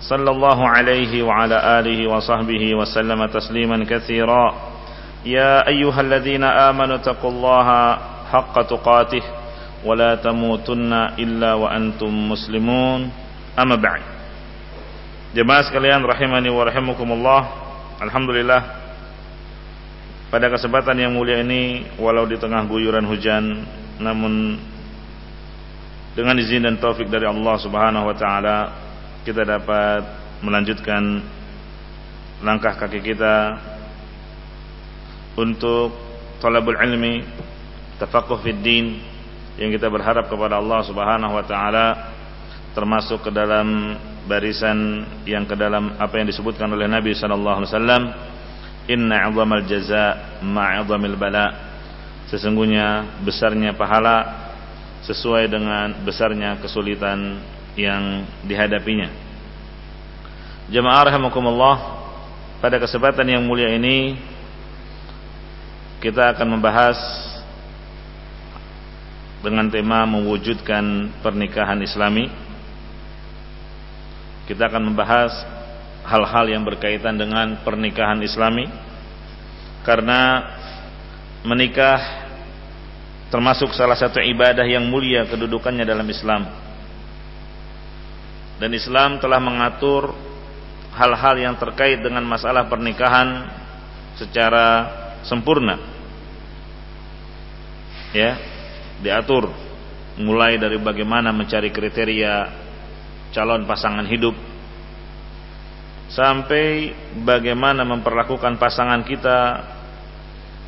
صلى الله عليه وعلى آله وصحبه وسلم تسليما كثيرا يا أيها الذين آمنوا اتقوا الله حق تقاته ولا تموتن إلا وأنتم مسلمون أما بعد Jemaah sekalian rahimani wa rahimakumullah Alhamdulillah Pada kesempatan yang mulia ini Walau di tengah guyuran hujan Namun Dengan izin dan taufik dari Allah subhanahu wa ta'ala kita dapat melanjutkan Langkah kaki kita Untuk Talabul ilmi Tafakuh fid din Yang kita berharap kepada Allah subhanahu wa ta'ala Termasuk ke dalam barisan yang ke dalam apa yang disebutkan oleh Nabi sallallahu alaihi wasallam inna 'idhamal jazaa ma'idhamil bala sesungguhnya besarnya pahala sesuai dengan besarnya kesulitan yang dihadapinya. Jemaah rahimakumullah pada kesempatan yang mulia ini kita akan membahas dengan tema mewujudkan pernikahan islami. Kita akan membahas hal-hal yang berkaitan dengan pernikahan islami. Karena menikah termasuk salah satu ibadah yang mulia kedudukannya dalam Islam dan Islam telah mengatur hal-hal yang terkait dengan masalah pernikahan secara sempurna ya diatur mulai dari bagaimana mencari kriteria calon pasangan hidup sampai bagaimana memperlakukan pasangan kita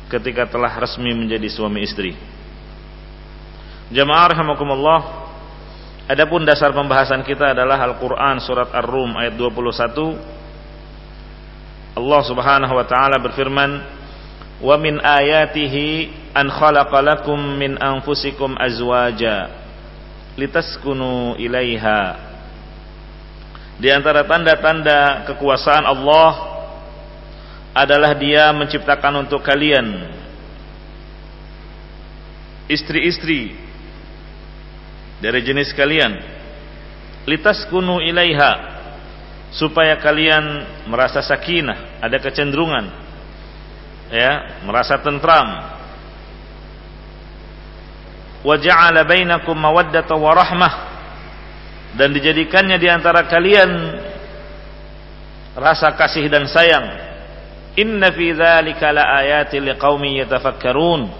ketika telah resmi menjadi suami istri. Jamaah rahimakumullah, adapun dasar pembahasan kita adalah Al-Qur'an surat Ar-Rum ayat 21. Allah Subhanahu wa taala berfirman, "Wa min ayatihi an khalaqalakum min anfusikum azwaja litaskunu ilaiha." Di antara tanda-tanda kekuasaan Allah adalah Dia menciptakan untuk kalian istri-istri dari jenis kalian litaskunu ilaiha supaya kalian merasa sakinah, ada kecenderungan ya, merasa tentram. Wa ja'ala bainakum mawaddata wa rahmah dan dijadikannya di antara kalian rasa kasih dan sayang. Inna fi dzalika laayatil liqaumin yatafakkarun.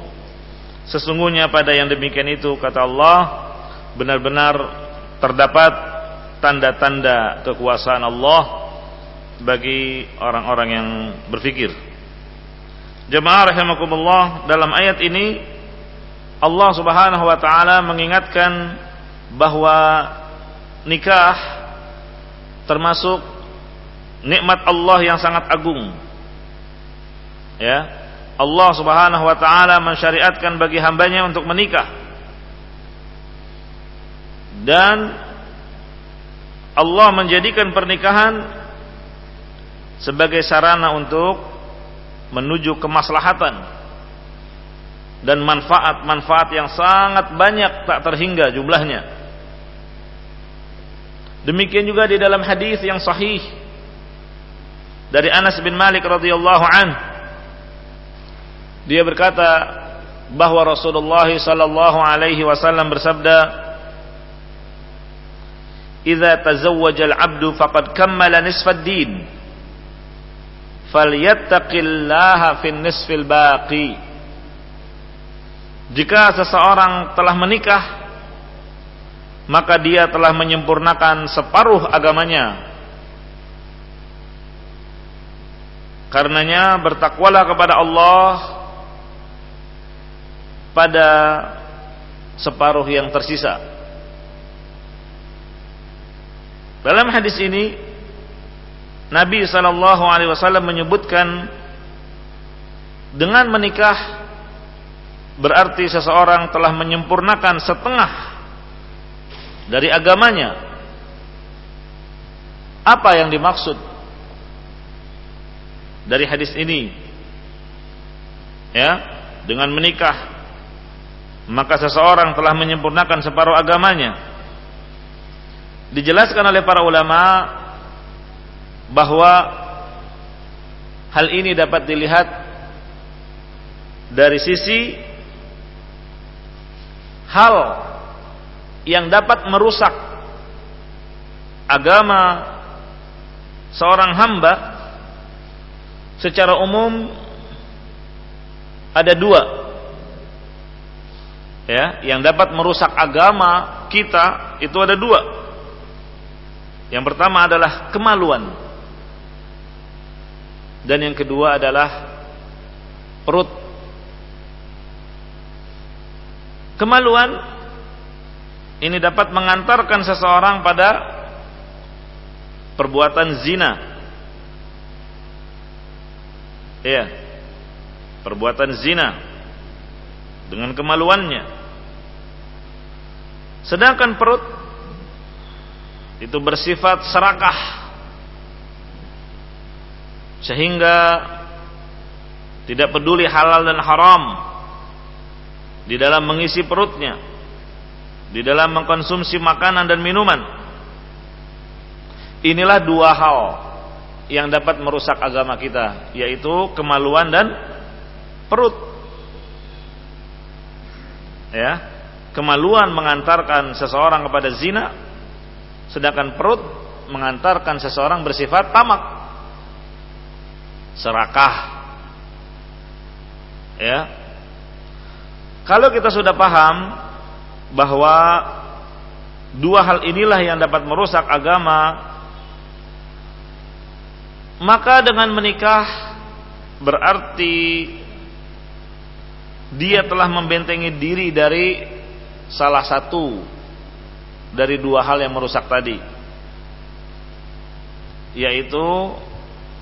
Sesungguhnya pada yang demikian itu kata Allah benar-benar terdapat tanda-tanda kekuasaan Allah bagi orang-orang yang berfikir. Jemaah rahimakumullah dalam ayat ini Allah Subhanahu wa taala mengingatkan bahwa nikah termasuk nikmat Allah yang sangat agung. Ya. Allah Subhanahu wa taala mensyariatkan bagi hambanya untuk menikah. Dan Allah menjadikan pernikahan sebagai sarana untuk menuju kemaslahatan dan manfaat-manfaat yang sangat banyak tak terhingga jumlahnya. Demikian juga di dalam hadis yang sahih dari Anas bin Malik radhiyallahu an dia berkata bahwa Rasulullah sallallahu alaihi wasallam bersabda "Idza tazawwaja al-'abdu faqad kammala nisfa ad-din falyattaqillaha fi nisfil baqi" Jika seseorang telah menikah maka dia telah menyempurnakan separuh agamanya. Karenanya bertakwalah kepada Allah pada separuh yang tersisa. Dalam hadis ini Nabi sallallahu alaihi wasallam menyebutkan dengan menikah berarti seseorang telah menyempurnakan setengah dari agamanya. Apa yang dimaksud dari hadis ini? Ya, dengan menikah maka seseorang telah menyempurnakan separuh agamanya. Dijelaskan oleh para ulama bahwa hal ini dapat dilihat dari sisi hal yang dapat merusak agama seorang hamba secara umum ada dua ya yang dapat merusak agama kita itu ada dua yang pertama adalah kemaluan. Dan yang kedua adalah perut. Kemaluan ini dapat mengantarkan seseorang pada perbuatan zina. Ya perbuatan zina dengan kemaluannya. Sedangkan perut itu bersifat serakah sehingga tidak peduli halal dan haram di dalam mengisi perutnya, di dalam mengkonsumsi makanan dan minuman. Inilah dua hal yang dapat merusak agama kita, yaitu kemaluan dan perut. Ya, kemaluan mengantarkan seseorang kepada zina, sedangkan perut mengantarkan seseorang bersifat tamak serakah. Ya. Kalau kita sudah paham bahwa dua hal inilah yang dapat merusak agama, maka dengan menikah berarti dia telah membentengi diri dari salah satu dari dua hal yang merusak tadi yaitu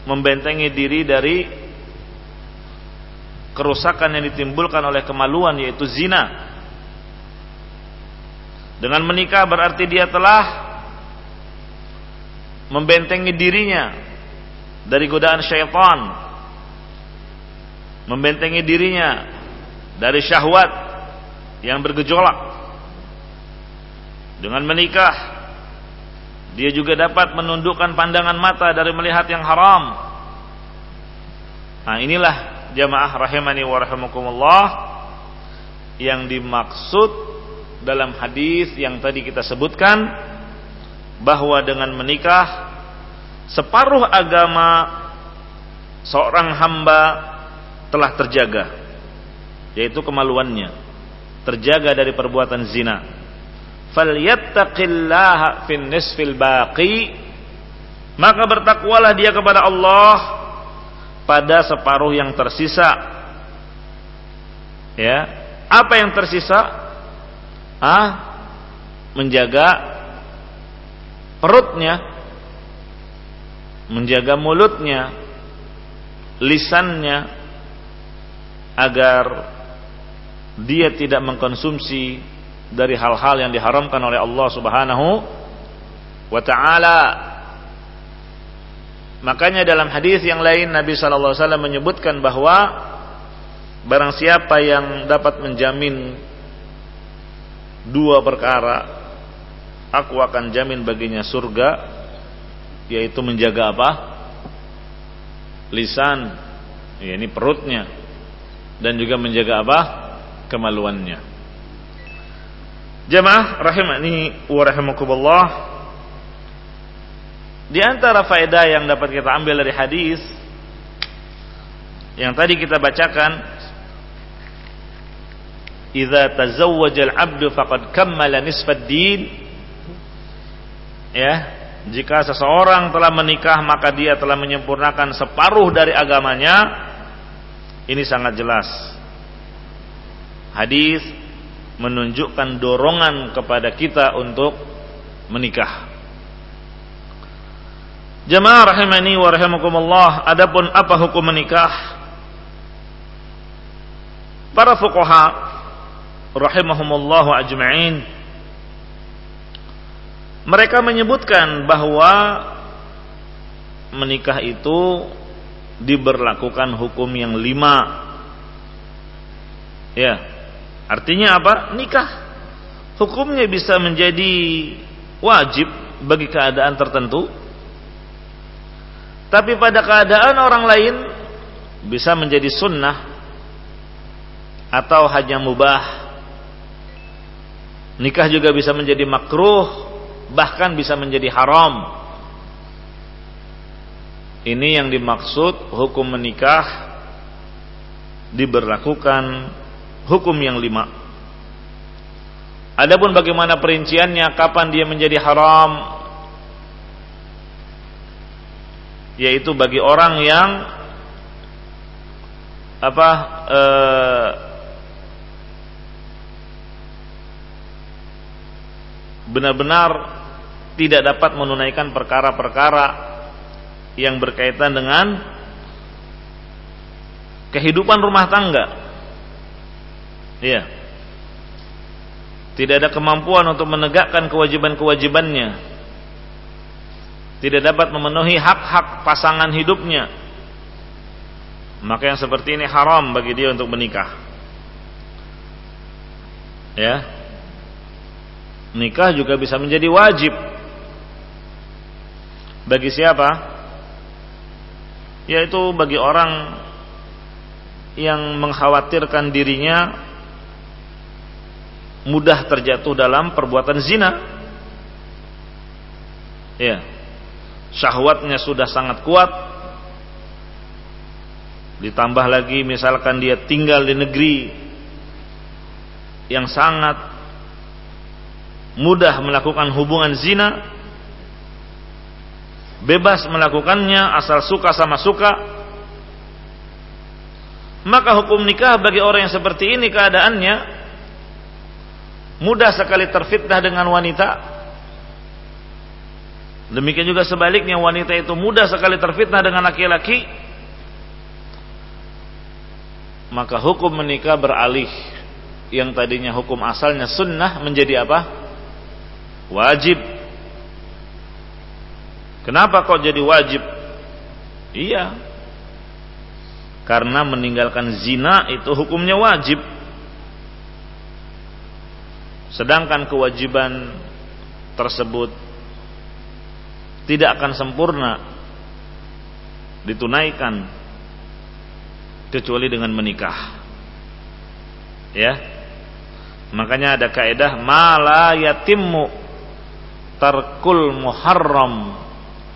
membentengi diri dari kerusakan yang ditimbulkan oleh kemaluan yaitu zina. Dengan menikah berarti dia telah membentengi dirinya dari godaan syaitan. Membentengi dirinya dari syahwat yang bergejolak. Dengan menikah dia juga dapat menundukkan pandangan mata dari melihat yang haram. Nah, inilah jamaah rahimani wa rahimakumullah yang dimaksud dalam hadis yang tadi kita sebutkan bahwa dengan menikah separuh agama seorang hamba telah terjaga yaitu kemaluannya terjaga dari perbuatan zina falyattaqillaha fin nisfil baqi. Maka bertakwalah dia kepada Allah pada separuh yang tersisa. Ya. Apa yang tersisa? Ah menjaga perutnya. Menjaga mulutnya. Lisannya. Agar dia tidak mengkonsumsi dari hal-hal yang diharamkan oleh Allah Subhanahu wa taala. Makanya dalam hadis yang lain Nabi sallallahu alaihi wasallam menyebutkan bahwa barang siapa yang dapat menjamin dua perkara, aku akan jamin baginya surga yaitu menjaga apa? lisan, ya ini perutnya dan juga menjaga apa? kemaluannya. Jemaah rahimani wa rahimakumullah. Di antara faedah yang dapat kita ambil dari hadis yang tadi kita bacakan, "Idza tazawwaja al-'abdu faqad kammala nisfad din." Ya, jika seseorang telah menikah maka dia telah menyempurnakan separuh dari agamanya. Ini sangat jelas. Hadis menunjukkan dorongan kepada kita untuk menikah. Jemaah rahimani wa rahimakumullah, adapun apa hukum menikah? para fuqaha rahimahumullah ajma'in mereka menyebutkan bahwa menikah itu diberlakukan hukum yang lima ya artinya apa? Nikah. Hukumnya bisa menjadi wajib bagi keadaan tertentu. Tapi pada keadaan orang lain bisa menjadi sunnah atau hanya mubah. Nikah juga bisa menjadi makruh bahkan bisa menjadi haram. Ini yang dimaksud hukum menikah diberlakukan hukum yang lima. Adapun bagaimana perinciannya, kapan dia menjadi haram, yaitu bagi orang yang apa eh, benar-benar tidak dapat menunaikan perkara-perkara yang berkaitan dengan kehidupan rumah tangga. Iya. Tidak ada kemampuan untuk menegakkan kewajiban-kewajibannya. Tidak dapat memenuhi hak-hak pasangan hidupnya. Maka yang seperti ini haram bagi dia untuk menikah. Ya. Nikah juga bisa menjadi wajib. Bagi siapa? yaitu bagi orang yang mengkhawatirkan dirinya mudah terjatuh dalam perbuatan zina. Ya. Syahwatnya sudah sangat kuat. Ditambah lagi misalkan dia tinggal di negeri yang sangat mudah melakukan hubungan zina, bebas melakukannya asal suka sama suka maka hukum nikah bagi orang yang seperti ini keadaannya mudah sekali terfitnah dengan wanita demikian juga sebaliknya wanita itu mudah sekali terfitnah dengan laki-laki maka hukum menikah beralih yang tadinya hukum asalnya sunnah menjadi apa wajib Kenapa kok jadi wajib? Iya. Karena meninggalkan zina itu hukumnya wajib. Sedangkan kewajiban tersebut tidak akan sempurna ditunaikan kecuali dengan menikah. Ya. Makanya ada kaidah mala yatimmu tarkul muharram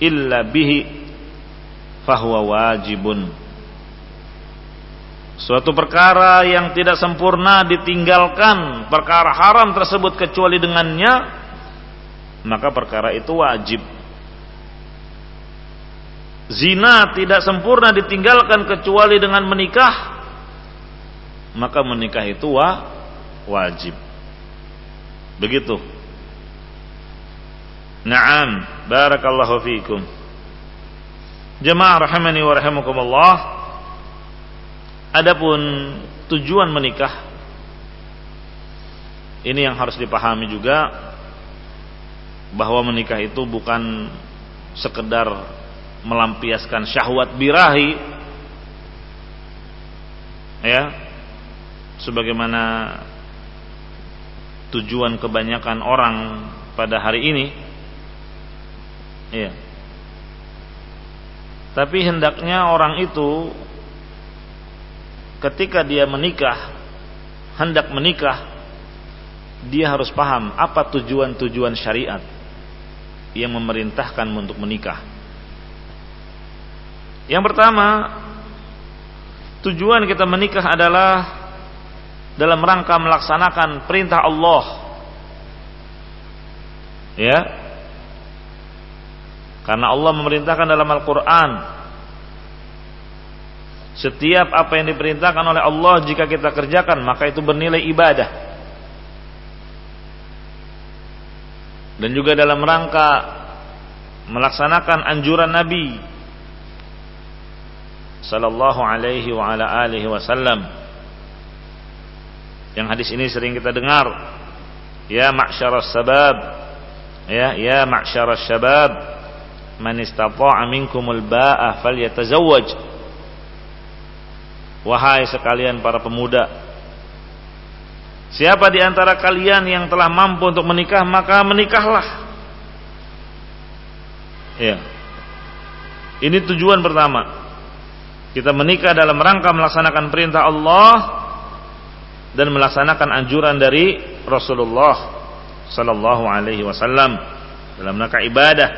illa bihi fahuwa wajibun suatu perkara yang tidak sempurna ditinggalkan perkara haram tersebut kecuali dengannya maka perkara itu wajib zina tidak sempurna ditinggalkan kecuali dengan menikah maka menikah itu wa wajib begitu Naam, barakallahu fiikum. Jemaah rahimani wa rahimakumullah. Adapun tujuan menikah ini yang harus dipahami juga bahwa menikah itu bukan sekedar melampiaskan syahwat birahi ya sebagaimana tujuan kebanyakan orang pada hari ini Iya. Tapi hendaknya orang itu ketika dia menikah, hendak menikah, dia harus paham apa tujuan-tujuan syariat yang memerintahkan untuk menikah. Yang pertama, tujuan kita menikah adalah dalam rangka melaksanakan perintah Allah. Ya, karena Allah memerintahkan dalam Al-Quran Setiap apa yang diperintahkan oleh Allah Jika kita kerjakan Maka itu bernilai ibadah Dan juga dalam rangka Melaksanakan anjuran Nabi Sallallahu alaihi wa ala alihi wasallam Yang hadis ini sering kita dengar. Ya ma'syaras sabab. Ya, ya ma'syaras syabab. Man istata'a minkumul ba'ah falyatazawwaj. Wahai sekalian para pemuda, siapa di antara kalian yang telah mampu untuk menikah, maka menikahlah. Ya. Ini tujuan pertama. Kita menikah dalam rangka melaksanakan perintah Allah dan melaksanakan anjuran dari Rasulullah sallallahu alaihi wasallam dalam rangka ibadah.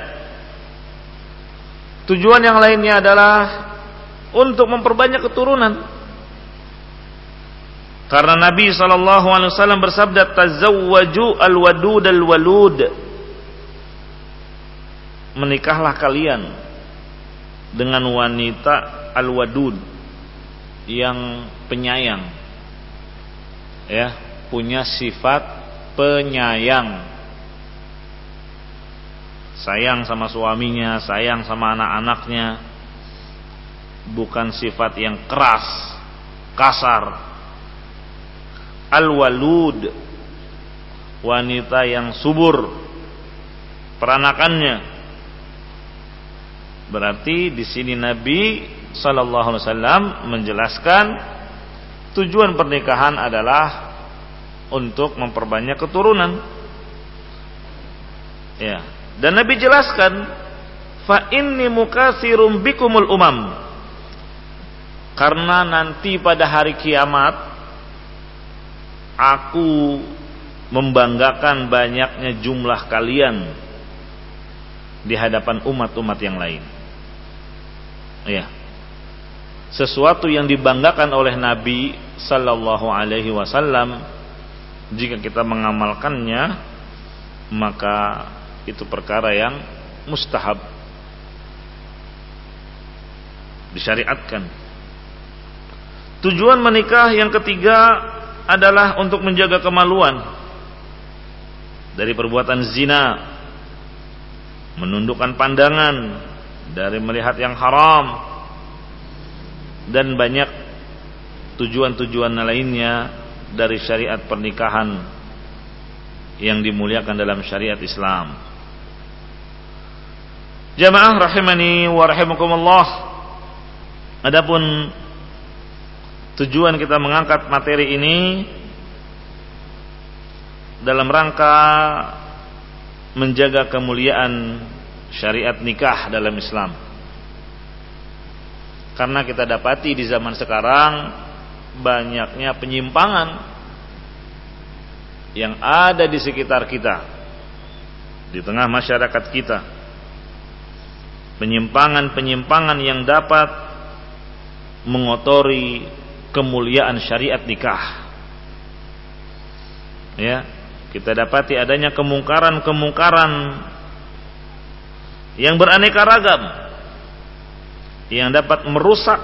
Tujuan yang lainnya adalah untuk memperbanyak keturunan. Karena Nabi wasallam bersabda tazawwaju al-wadud al-walud. Menikahlah kalian dengan wanita al-wadud yang penyayang ya punya sifat penyayang sayang sama suaminya sayang sama anak-anaknya bukan sifat yang keras kasar al-walud wanita yang subur peranakannya berarti di sini Nabi Sallallahu Alaihi Wasallam menjelaskan Tujuan pernikahan adalah untuk memperbanyak keturunan. Ya. Dan Nabi jelaskan, fa inni mukatsirum bikumul umam. Karena nanti pada hari kiamat aku membanggakan banyaknya jumlah kalian di hadapan umat-umat yang lain. Ya sesuatu yang dibanggakan oleh Nabi sallallahu alaihi wasallam jika kita mengamalkannya maka itu perkara yang mustahab. Disyariatkan tujuan menikah yang ketiga adalah untuk menjaga kemaluan dari perbuatan zina menundukkan pandangan dari melihat yang haram dan banyak tujuan-tujuan lainnya dari syariat pernikahan yang dimuliakan dalam syariat Islam. Jamaah rahimani wa rahimakumullah. Adapun tujuan kita mengangkat materi ini dalam rangka menjaga kemuliaan syariat nikah dalam Islam. Karena kita dapati di zaman sekarang banyaknya penyimpangan yang ada di sekitar kita, di tengah masyarakat kita. Penyimpangan-penyimpangan yang dapat mengotori kemuliaan syariat nikah. Ya, kita dapati adanya kemungkaran-kemungkaran yang beraneka ragam yang dapat merusak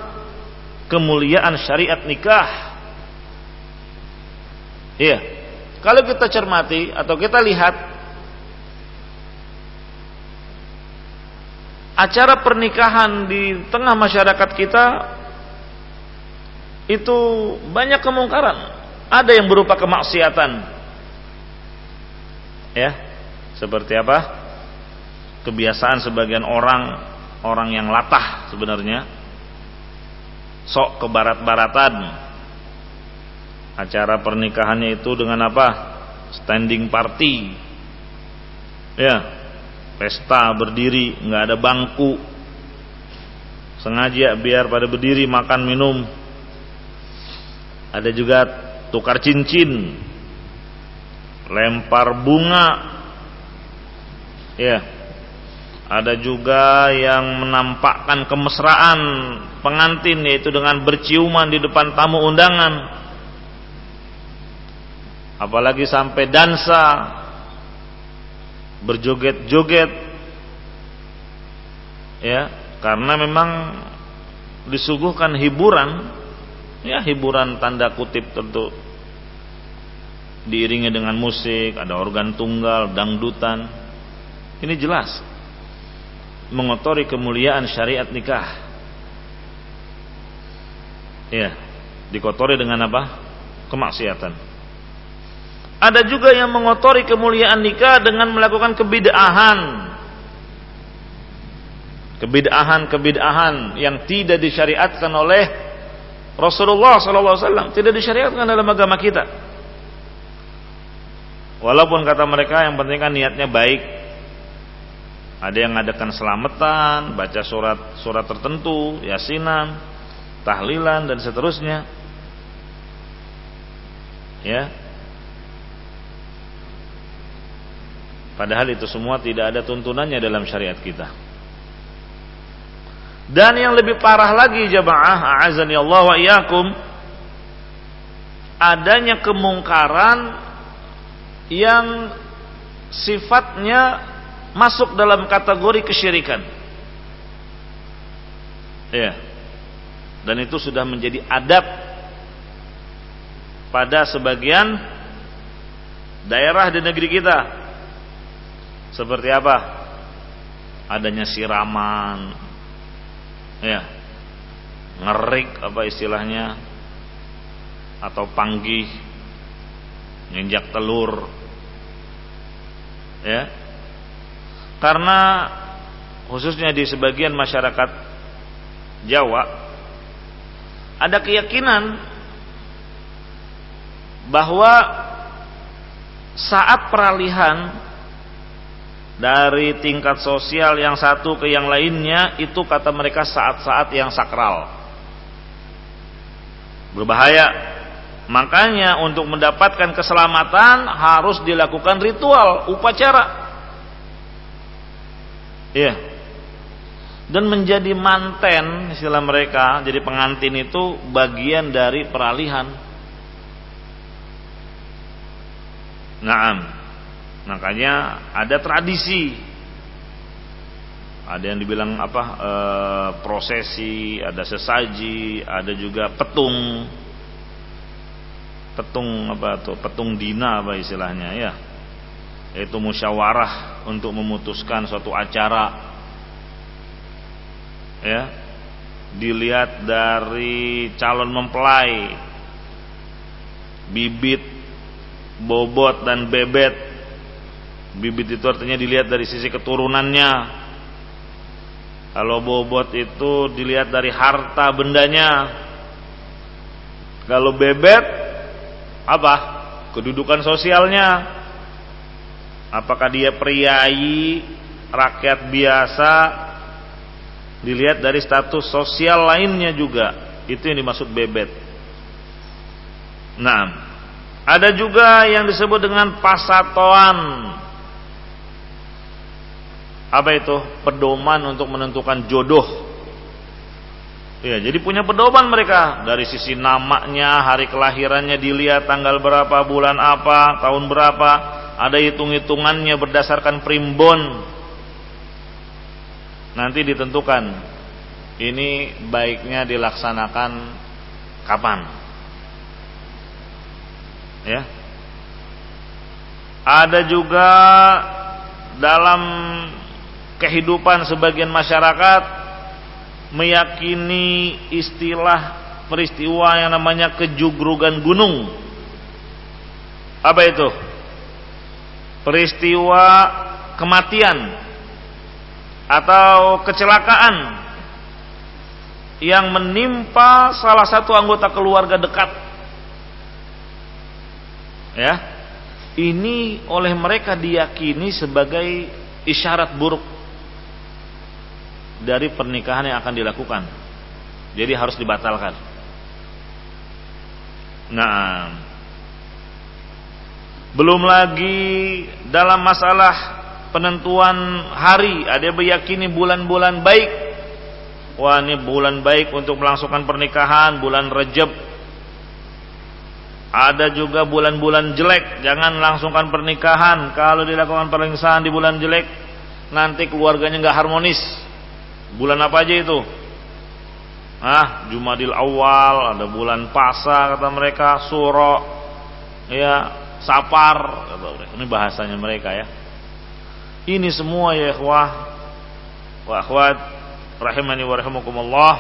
kemuliaan syariat nikah. Iya. Kalau kita cermati atau kita lihat acara pernikahan di tengah masyarakat kita itu banyak kemungkaran. Ada yang berupa kemaksiatan. Ya. Seperti apa? Kebiasaan sebagian orang orang yang latah sebenarnya sok ke barat-baratan acara pernikahannya itu dengan apa standing party ya pesta berdiri nggak ada bangku sengaja biar pada berdiri makan minum ada juga tukar cincin lempar bunga. Ya. Ada juga yang menampakkan kemesraan pengantin yaitu dengan berciuman di depan tamu undangan. Apalagi sampai dansa berjoget-joget. Ya karena memang disuguhkan hiburan ya hiburan tanda kutip tentu diiringi dengan musik ada organ tunggal dangdutan ini jelas mengotori kemuliaan syariat nikah. Ya, dikotori dengan apa? Kemaksiatan. Ada juga yang mengotori kemuliaan nikah dengan melakukan kebid'ahan. Kebid'ahan-kebid'ahan yang tidak disyariatkan oleh Rasulullah SAW, tidak disyariatkan dalam agama kita. Walaupun kata mereka yang penting kan niatnya baik. Ada yang ngadakan selamatan, baca surat surat tertentu, yasinan, tahlilan dan seterusnya. Ya, Padahal itu semua tidak ada tuntunannya dalam syariat kita. Dan yang lebih parah lagi jamaah azani Allah wa iyyakum adanya kemungkaran yang sifatnya masuk dalam kategori kesyirikan. Ya. Dan itu sudah menjadi adab pada sebagian daerah di negeri kita seperti apa? Adanya siraman, ya, ngerik apa istilahnya, atau panggih, nginjak telur, ya. Karena khususnya di sebagian masyarakat Jawa ada keyakinan bahwa saat peralihan dari tingkat sosial yang satu ke yang lainnya itu kata mereka saat-saat yang sakral. Berbahaya. Makanya untuk mendapatkan keselamatan harus dilakukan ritual, upacara. Iya. Dan menjadi manten istilah mereka, jadi pengantin itu bagian dari peralihan. Naam. Makanya ada tradisi. Ada yang dibilang apa? E, prosesi, ada sesaji, ada juga petung. Petung apa tuh? Petung dina apa istilahnya ya. Yaitu musyawarah untuk memutuskan suatu acara. Ya. Dilihat dari calon mempelai, bibit, bobot dan bebet Bibit itu artinya dilihat dari sisi keturunannya. Kalau bobot itu dilihat dari harta bendanya. Kalau bebet apa? Kedudukan sosialnya. Apakah dia priayi, rakyat biasa? Dilihat dari status sosial lainnya juga. Itu yang dimaksud bebet. Nah, ada juga yang disebut dengan pasatoan apa itu? Pedoman untuk menentukan jodoh. Ya jadi punya pedoman mereka. Dari sisi namanya hari kelahirannya dilihat tanggal berapa bulan apa tahun berapa ada hitung-hitungannya berdasarkan primbon. Nanti ditentukan ini baiknya dilaksanakan kapan. Ya. Ada juga dalam kehidupan sebagian masyarakat meyakini istilah peristiwa yang namanya kejugrugan gunung. Apa itu? Peristiwa kematian atau kecelakaan yang menimpa salah satu anggota keluarga dekat. Ya. Ini oleh mereka diyakini sebagai isyarat buruk dari pernikahan yang akan dilakukan. Jadi harus dibatalkan. Nah, belum lagi dalam masalah penentuan hari, ada meyakini bulan-bulan baik. Wah, ini bulan baik untuk melangsungkan pernikahan, bulan Rejab. Ada juga bulan-bulan jelek, jangan langsungkan pernikahan. Kalau dilakukan pernikahan di bulan jelek, nanti keluarganya nggak harmonis Bulan apa aja itu? Ah, Jumadil Awal, ada bulan Pasa kata mereka, Suro, ya, Sapar, kata mereka. Ini bahasanya mereka ya. Ini semua ya ikhwah wa akhwat rahimani wa rahimakumullah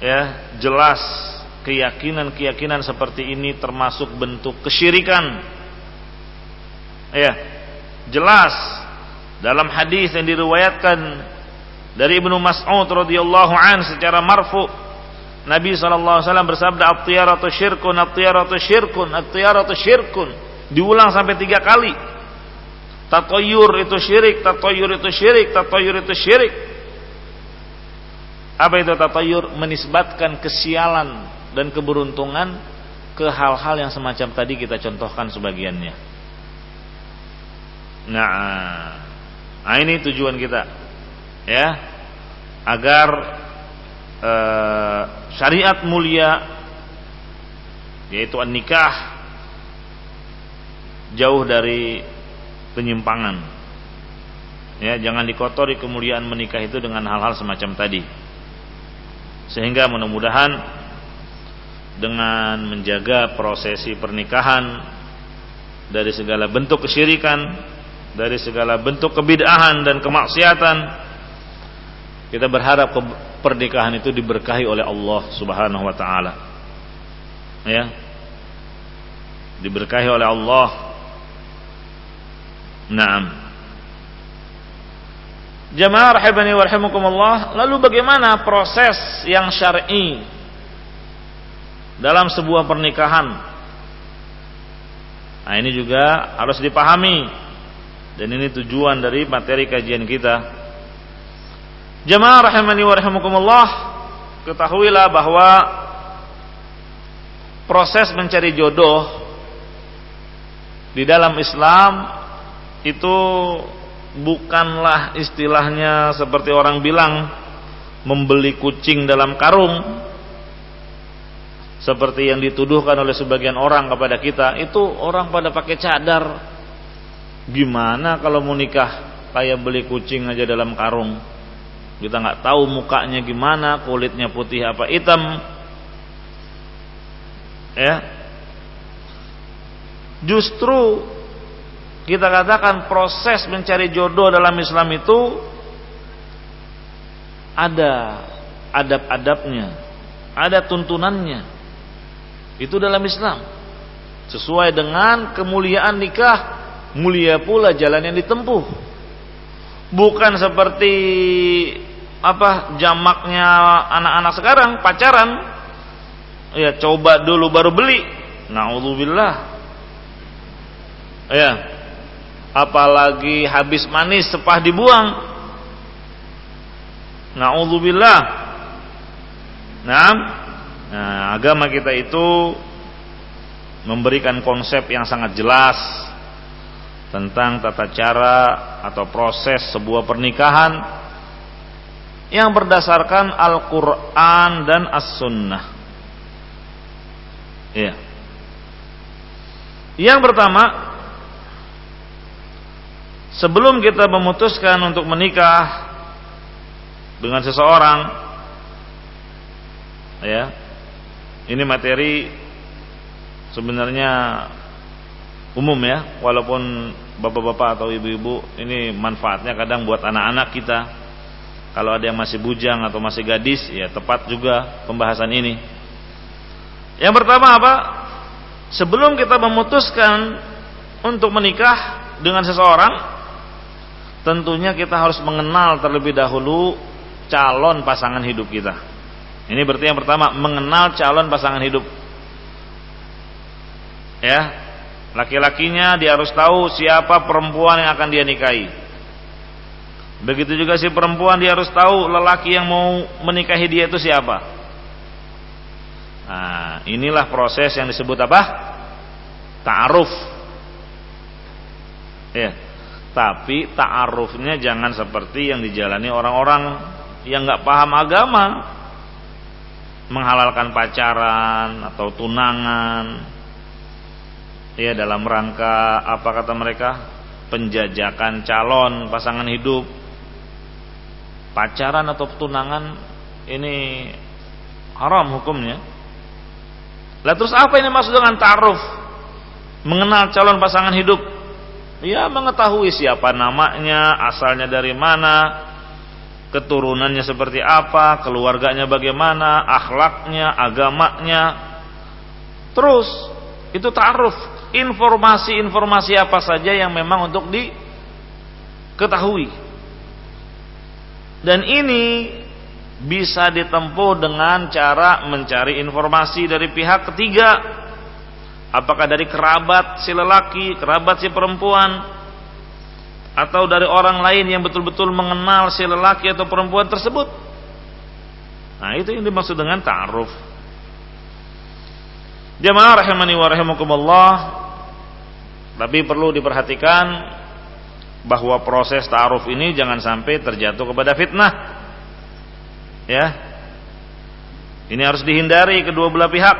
ya jelas keyakinan-keyakinan seperti ini termasuk bentuk kesyirikan. Ya, jelas dalam hadis yang diriwayatkan dari Ibnu Mas'ud radhiyallahu an secara marfu Nabi wasallam bersabda at-tiyaratu syirkun at-tiyaratu syirkun at-tiyaratu syirkun. Diulang sampai tiga kali. Tatoyur itu syirik tatoyur itu syirik tatoyur itu syirik. Apa itu tatoyur menisbatkan kesialan dan keberuntungan ke hal-hal yang semacam tadi kita contohkan sebagiannya. Nah nah ini tujuan kita ya agar uh, syariat mulia yaitu nikah jauh dari penyimpangan. Ya, jangan dikotori kemuliaan menikah itu dengan hal-hal semacam tadi. Sehingga mudah-mudahan dengan menjaga prosesi pernikahan dari segala bentuk kesyirikan, dari segala bentuk kebid'ahan dan kemaksiatan, kita berharap pernikahan itu diberkahi oleh Allah Subhanahu wa taala. Ya. Diberkahi oleh Allah. Naam. Jamaah rahimani wa rahimakumullah, lalu bagaimana proses yang syar'i dalam sebuah pernikahan? Nah, ini juga harus dipahami. Dan ini tujuan dari materi kajian kita Jemaah rahimani wa rahimakumullah, ketahuilah bahwa proses mencari jodoh di dalam Islam itu bukanlah istilahnya seperti orang bilang membeli kucing dalam karung seperti yang dituduhkan oleh sebagian orang kepada kita itu orang pada pakai cadar. Gimana kalau mau nikah kayak beli kucing aja dalam karung kita nggak tahu mukanya gimana, kulitnya putih apa hitam. Ya. Justru kita katakan proses mencari jodoh dalam Islam itu ada adab-adabnya, ada tuntunannya. Itu dalam Islam. Sesuai dengan kemuliaan nikah, mulia pula jalan yang ditempuh. Bukan seperti apa jamaknya anak-anak sekarang pacaran ya coba dulu baru beli. Naudzubillah. Ya. Apalagi habis manis sepah dibuang. Naudzubillah. Nah nah agama kita itu memberikan konsep yang sangat jelas tentang tata cara atau proses sebuah pernikahan yang berdasarkan Al-Quran dan As-Sunnah. Ya. Yang pertama, sebelum kita memutuskan untuk menikah dengan seseorang, ya, ini materi sebenarnya umum ya, walaupun bapak-bapak atau ibu-ibu ini manfaatnya kadang buat anak-anak kita kalau ada yang masih bujang atau masih gadis, ya tepat juga pembahasan ini. Yang pertama apa? Sebelum kita memutuskan untuk menikah dengan seseorang, tentunya kita harus mengenal terlebih dahulu calon pasangan hidup kita. Ini berarti yang pertama, mengenal calon pasangan hidup. Ya, laki-lakinya dia harus tahu siapa perempuan yang akan dia nikahi. Begitu juga si perempuan dia harus tahu lelaki yang mau menikahi dia itu siapa. Nah, inilah proses yang disebut apa? Ta'aruf. Ya. Tapi ta'arufnya jangan seperti yang dijalani orang-orang yang nggak paham agama. Menghalalkan pacaran atau tunangan. Ya, dalam rangka apa kata mereka? Penjajakan calon pasangan hidup pacaran atau tunangan ini haram hukumnya. Lah terus apa ini maksud dengan ta'aruf? Mengenal calon pasangan hidup. Ya mengetahui siapa namanya, asalnya dari mana, keturunannya seperti apa, keluarganya bagaimana, akhlaknya, agamanya. Terus itu ta'aruf, informasi-informasi apa saja yang memang untuk diketahui. Dan ini bisa ditempuh dengan cara mencari informasi dari pihak ketiga. Apakah dari kerabat si lelaki, kerabat si perempuan, atau dari orang lain yang betul-betul mengenal si lelaki atau perempuan tersebut. Nah, itu yang dimaksud dengan ta'aruf. Jamaah rahimani wa rahimakumullah. Tapi perlu diperhatikan bahwa proses ta'aruf ini jangan sampai terjatuh kepada fitnah. Ya. Ini harus dihindari kedua belah pihak.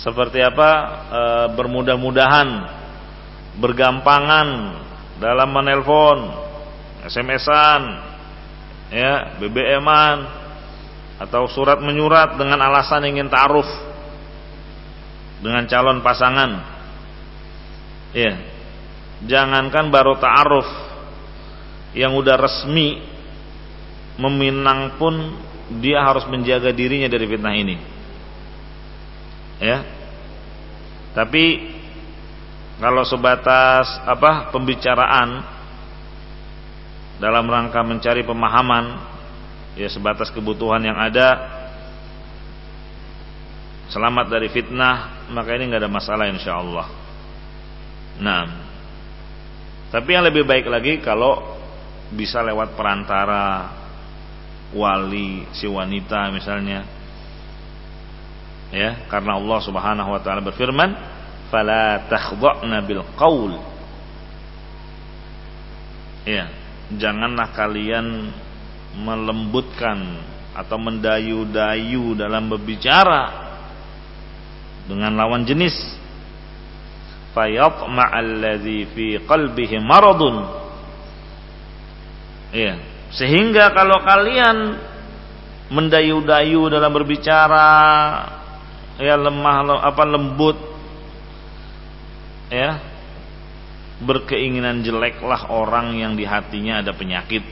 Seperti apa e, bermudah-mudahan bergampangan dalam menelpon SMS-an ya BBM-an atau surat menyurat dengan alasan ingin taruh dengan calon pasangan. Ya jangankan baru ta'aruf yang udah resmi meminang pun dia harus menjaga dirinya dari fitnah ini. Ya. Tapi kalau sebatas apa pembicaraan dalam rangka mencari pemahaman ya sebatas kebutuhan yang ada selamat dari fitnah maka ini nggak ada masalah insya Allah. Nah, tapi yang lebih baik lagi kalau bisa lewat perantara wali si wanita misalnya. Ya karena Allah Subhanahu wa taala berfirman fala takhdha'na bil qaul. Ya janganlah kalian melembutkan atau mendayu-dayu dalam berbicara dengan lawan jenis fayatma'alladzi fi qalbihi maradun. Ya sehingga kalau kalian mendayu-dayu dalam berbicara ya lemah apa lembut ya berkeinginan jeleklah orang yang di hatinya ada penyakit.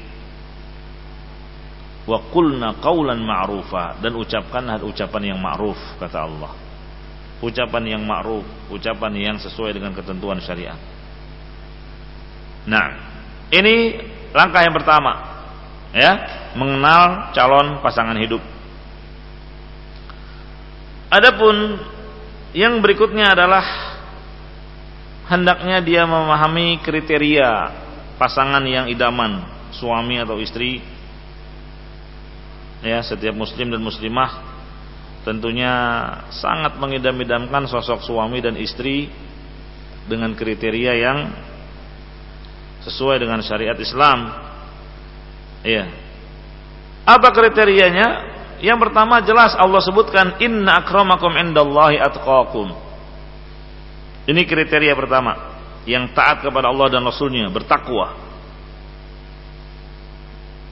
Wa qulna qawlan ma'rufa dan ucapkanlah ucapan yang ma'ruf kata Allah ucapan yang ma'ruf ucapan yang sesuai dengan ketentuan syariat nah ini langkah yang pertama ya mengenal calon pasangan hidup. Adapun yang berikutnya adalah hendaknya dia memahami kriteria pasangan yang idaman, suami atau istri. Ya, setiap muslim dan muslimah tentunya sangat mengidam-idamkan sosok suami dan istri dengan kriteria yang sesuai dengan syariat Islam Iya. Apa kriterianya? Yang pertama jelas Allah sebutkan inna akramakum indallahi atqakum. Ini kriteria pertama yang taat kepada Allah dan Rasulnya bertakwa.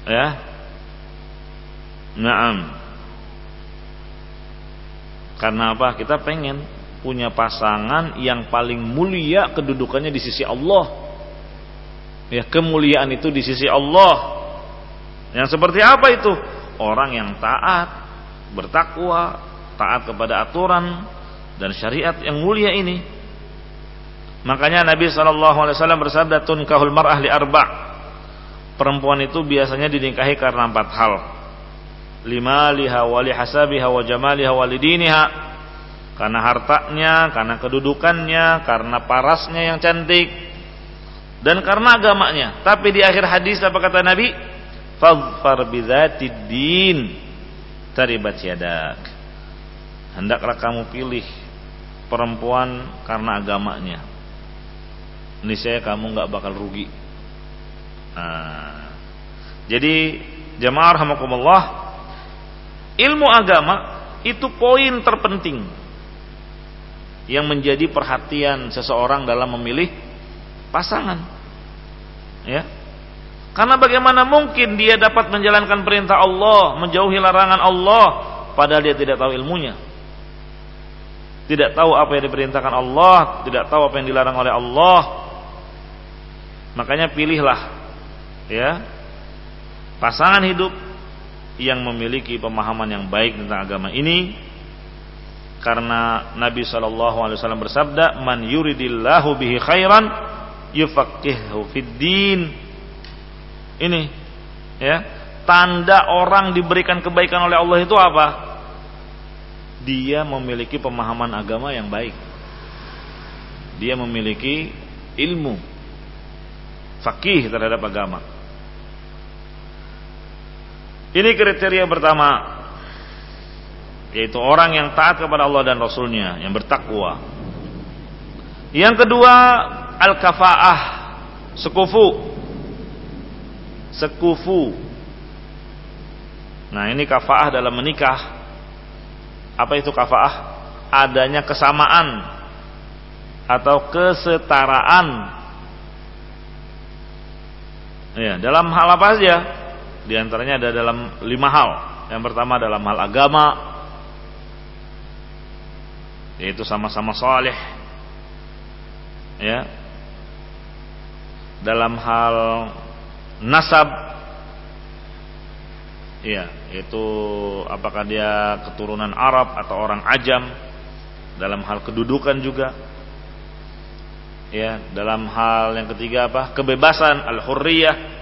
Ya. Naam. Karena apa? Kita pengen punya pasangan yang paling mulia kedudukannya di sisi Allah. Ya, kemuliaan itu di sisi Allah yang seperti apa itu? Orang yang taat, bertakwa, taat kepada aturan dan syariat yang mulia ini. Makanya Nabi Wasallam bersabda tunkahul mar'ah li arba. Perempuan itu biasanya dinikahi karena empat hal. Lima liha wali hasabiha wa jamaliha walidiniha. Karena hartanya, karena kedudukannya, karena parasnya yang cantik, dan karena agamanya. Tapi di akhir hadis apa kata Nabi? fadfar bidzatid din taribat yadak hendaklah kamu pilih perempuan karena agamanya ini saya kamu nggak bakal rugi nah, jadi jamaah rahmakumullah ilmu agama itu poin terpenting yang menjadi perhatian seseorang dalam memilih pasangan ya karena bagaimana mungkin dia dapat menjalankan perintah Allah, menjauhi larangan Allah, padahal dia tidak tahu ilmunya. Tidak tahu apa yang diperintahkan Allah, tidak tahu apa yang dilarang oleh Allah. Makanya pilihlah ya pasangan hidup yang memiliki pemahaman yang baik tentang agama ini. Karena Nabi Shallallahu Alaihi Wasallam bersabda man yuridillahu bihi khairan yufaqihu fid din. Ini ya tanda orang diberikan kebaikan oleh Allah itu apa? Dia memiliki pemahaman agama yang baik. Dia memiliki ilmu fakih terhadap agama ini kriteria pertama yaitu orang yang taat kepada Allah dan Rasulnya yang bertakwa. Yang kedua al-kafaah sekufu. Sekufu. Nah, ini kafaah dalam menikah. Apa itu kafaah? Adanya kesamaan atau kesetaraan. Ya, dalam hal apa saja? Di antaranya ada dalam lima hal. Yang pertama dalam hal agama, yaitu sama-sama soleh. Ya. Dalam hal nasab, ya, yaitu apakah dia keturunan Arab atau orang Ajam. Dalam hal kedudukan juga. Ya, dalam hal yang ketiga apa? Kebebasan al-hurriyah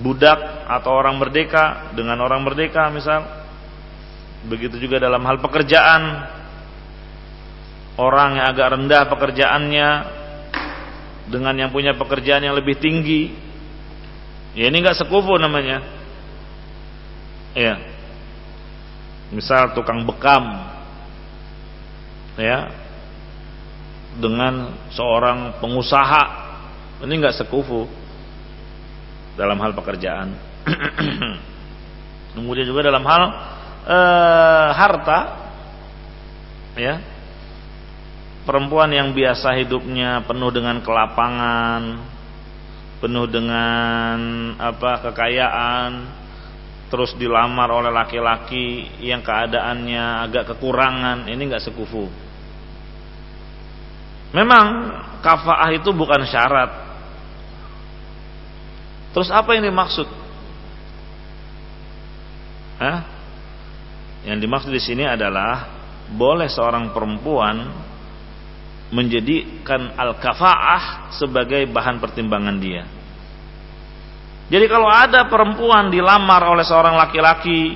budak atau orang merdeka dengan orang merdeka misal. Begitu juga dalam hal pekerjaan. Orang yang agak rendah pekerjaannya dengan yang punya pekerjaan yang lebih tinggi. Ya ini nggak sekufu namanya. Ya. Misal tukang bekam. Ya. Dengan seorang pengusaha. Ini nggak sekufu dalam hal pekerjaan. Kemudian juga dalam hal e, harta, ya, perempuan yang biasa hidupnya penuh dengan kelapangan, penuh dengan apa kekayaan, terus dilamar oleh laki-laki yang keadaannya agak kekurangan, ini nggak sekufu. Memang kafaah itu bukan syarat Terus apa yang dimaksud? Hah? Yang dimaksud di sini adalah boleh seorang perempuan menjadikan al-kafaah sebagai bahan pertimbangan dia. Jadi kalau ada perempuan dilamar oleh seorang laki-laki,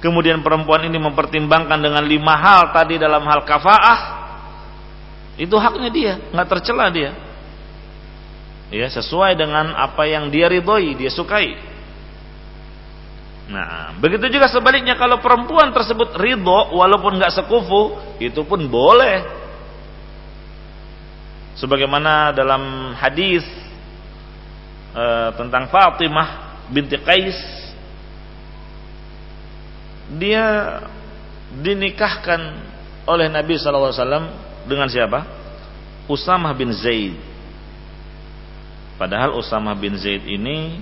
kemudian perempuan ini mempertimbangkan dengan lima hal tadi dalam hal kafaah, itu haknya dia, nggak tercela dia ya sesuai dengan apa yang dia ridhoi, dia sukai. Nah, begitu juga sebaliknya kalau perempuan tersebut ridho walaupun nggak sekufu, itu pun boleh. Sebagaimana dalam hadis e, tentang Fatimah binti Qais, dia dinikahkan oleh Nabi SAW dengan siapa? Usamah bin Zaid Padahal Usama bin Zaid ini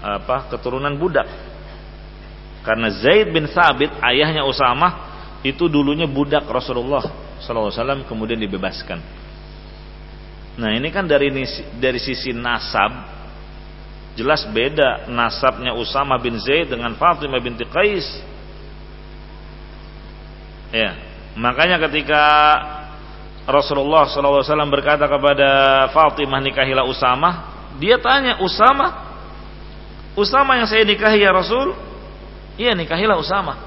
apa keturunan budak. Karena Zaid bin Sabit ayahnya Usama itu dulunya budak Rasulullah SAW kemudian dibebaskan. Nah ini kan dari dari sisi nasab jelas beda nasabnya Usama bin Zaid dengan Fatimah binti Qais. Ya, makanya ketika Rasulullah SAW berkata kepada Fatimah nikahilah Usama. Dia tanya Usama, Usama yang saya nikahi ya Rasul? Iya nikahilah Usama.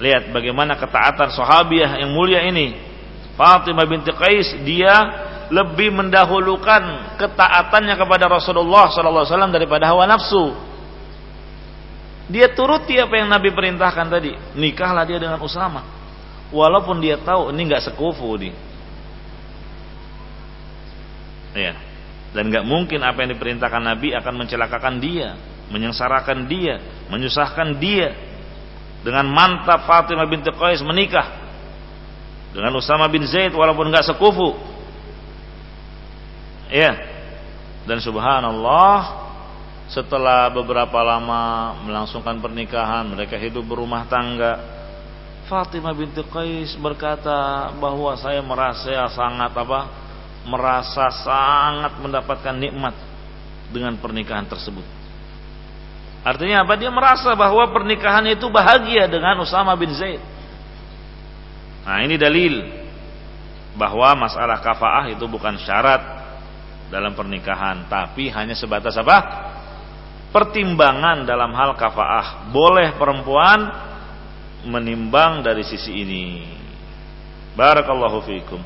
Lihat bagaimana ketaatan sahabiah yang mulia ini. Fatimah binti Qais dia lebih mendahulukan ketaatannya kepada Rasulullah SAW daripada hawa nafsu. Dia turuti apa yang Nabi perintahkan tadi. Nikahlah dia dengan Usama walaupun dia tahu ini nggak sekufu nih. Ya. Dan nggak mungkin apa yang diperintahkan Nabi akan mencelakakan dia, menyengsarakan dia, menyusahkan dia. Dengan mantap Fatimah binti Qais menikah dengan Usama bin Zaid walaupun nggak sekufu. Ya. Dan subhanallah setelah beberapa lama melangsungkan pernikahan, mereka hidup berumah tangga Fatimah binti Qais berkata bahwa saya merasa sangat apa? Merasa sangat mendapatkan nikmat dengan pernikahan tersebut. Artinya apa? Dia merasa bahwa pernikahan itu bahagia dengan Usama bin Zaid. Nah, ini dalil bahwa masalah kafaah itu bukan syarat dalam pernikahan, tapi hanya sebatas apa? Pertimbangan dalam hal kafaah. Boleh perempuan menimbang dari sisi ini. Barakallahu fiikum.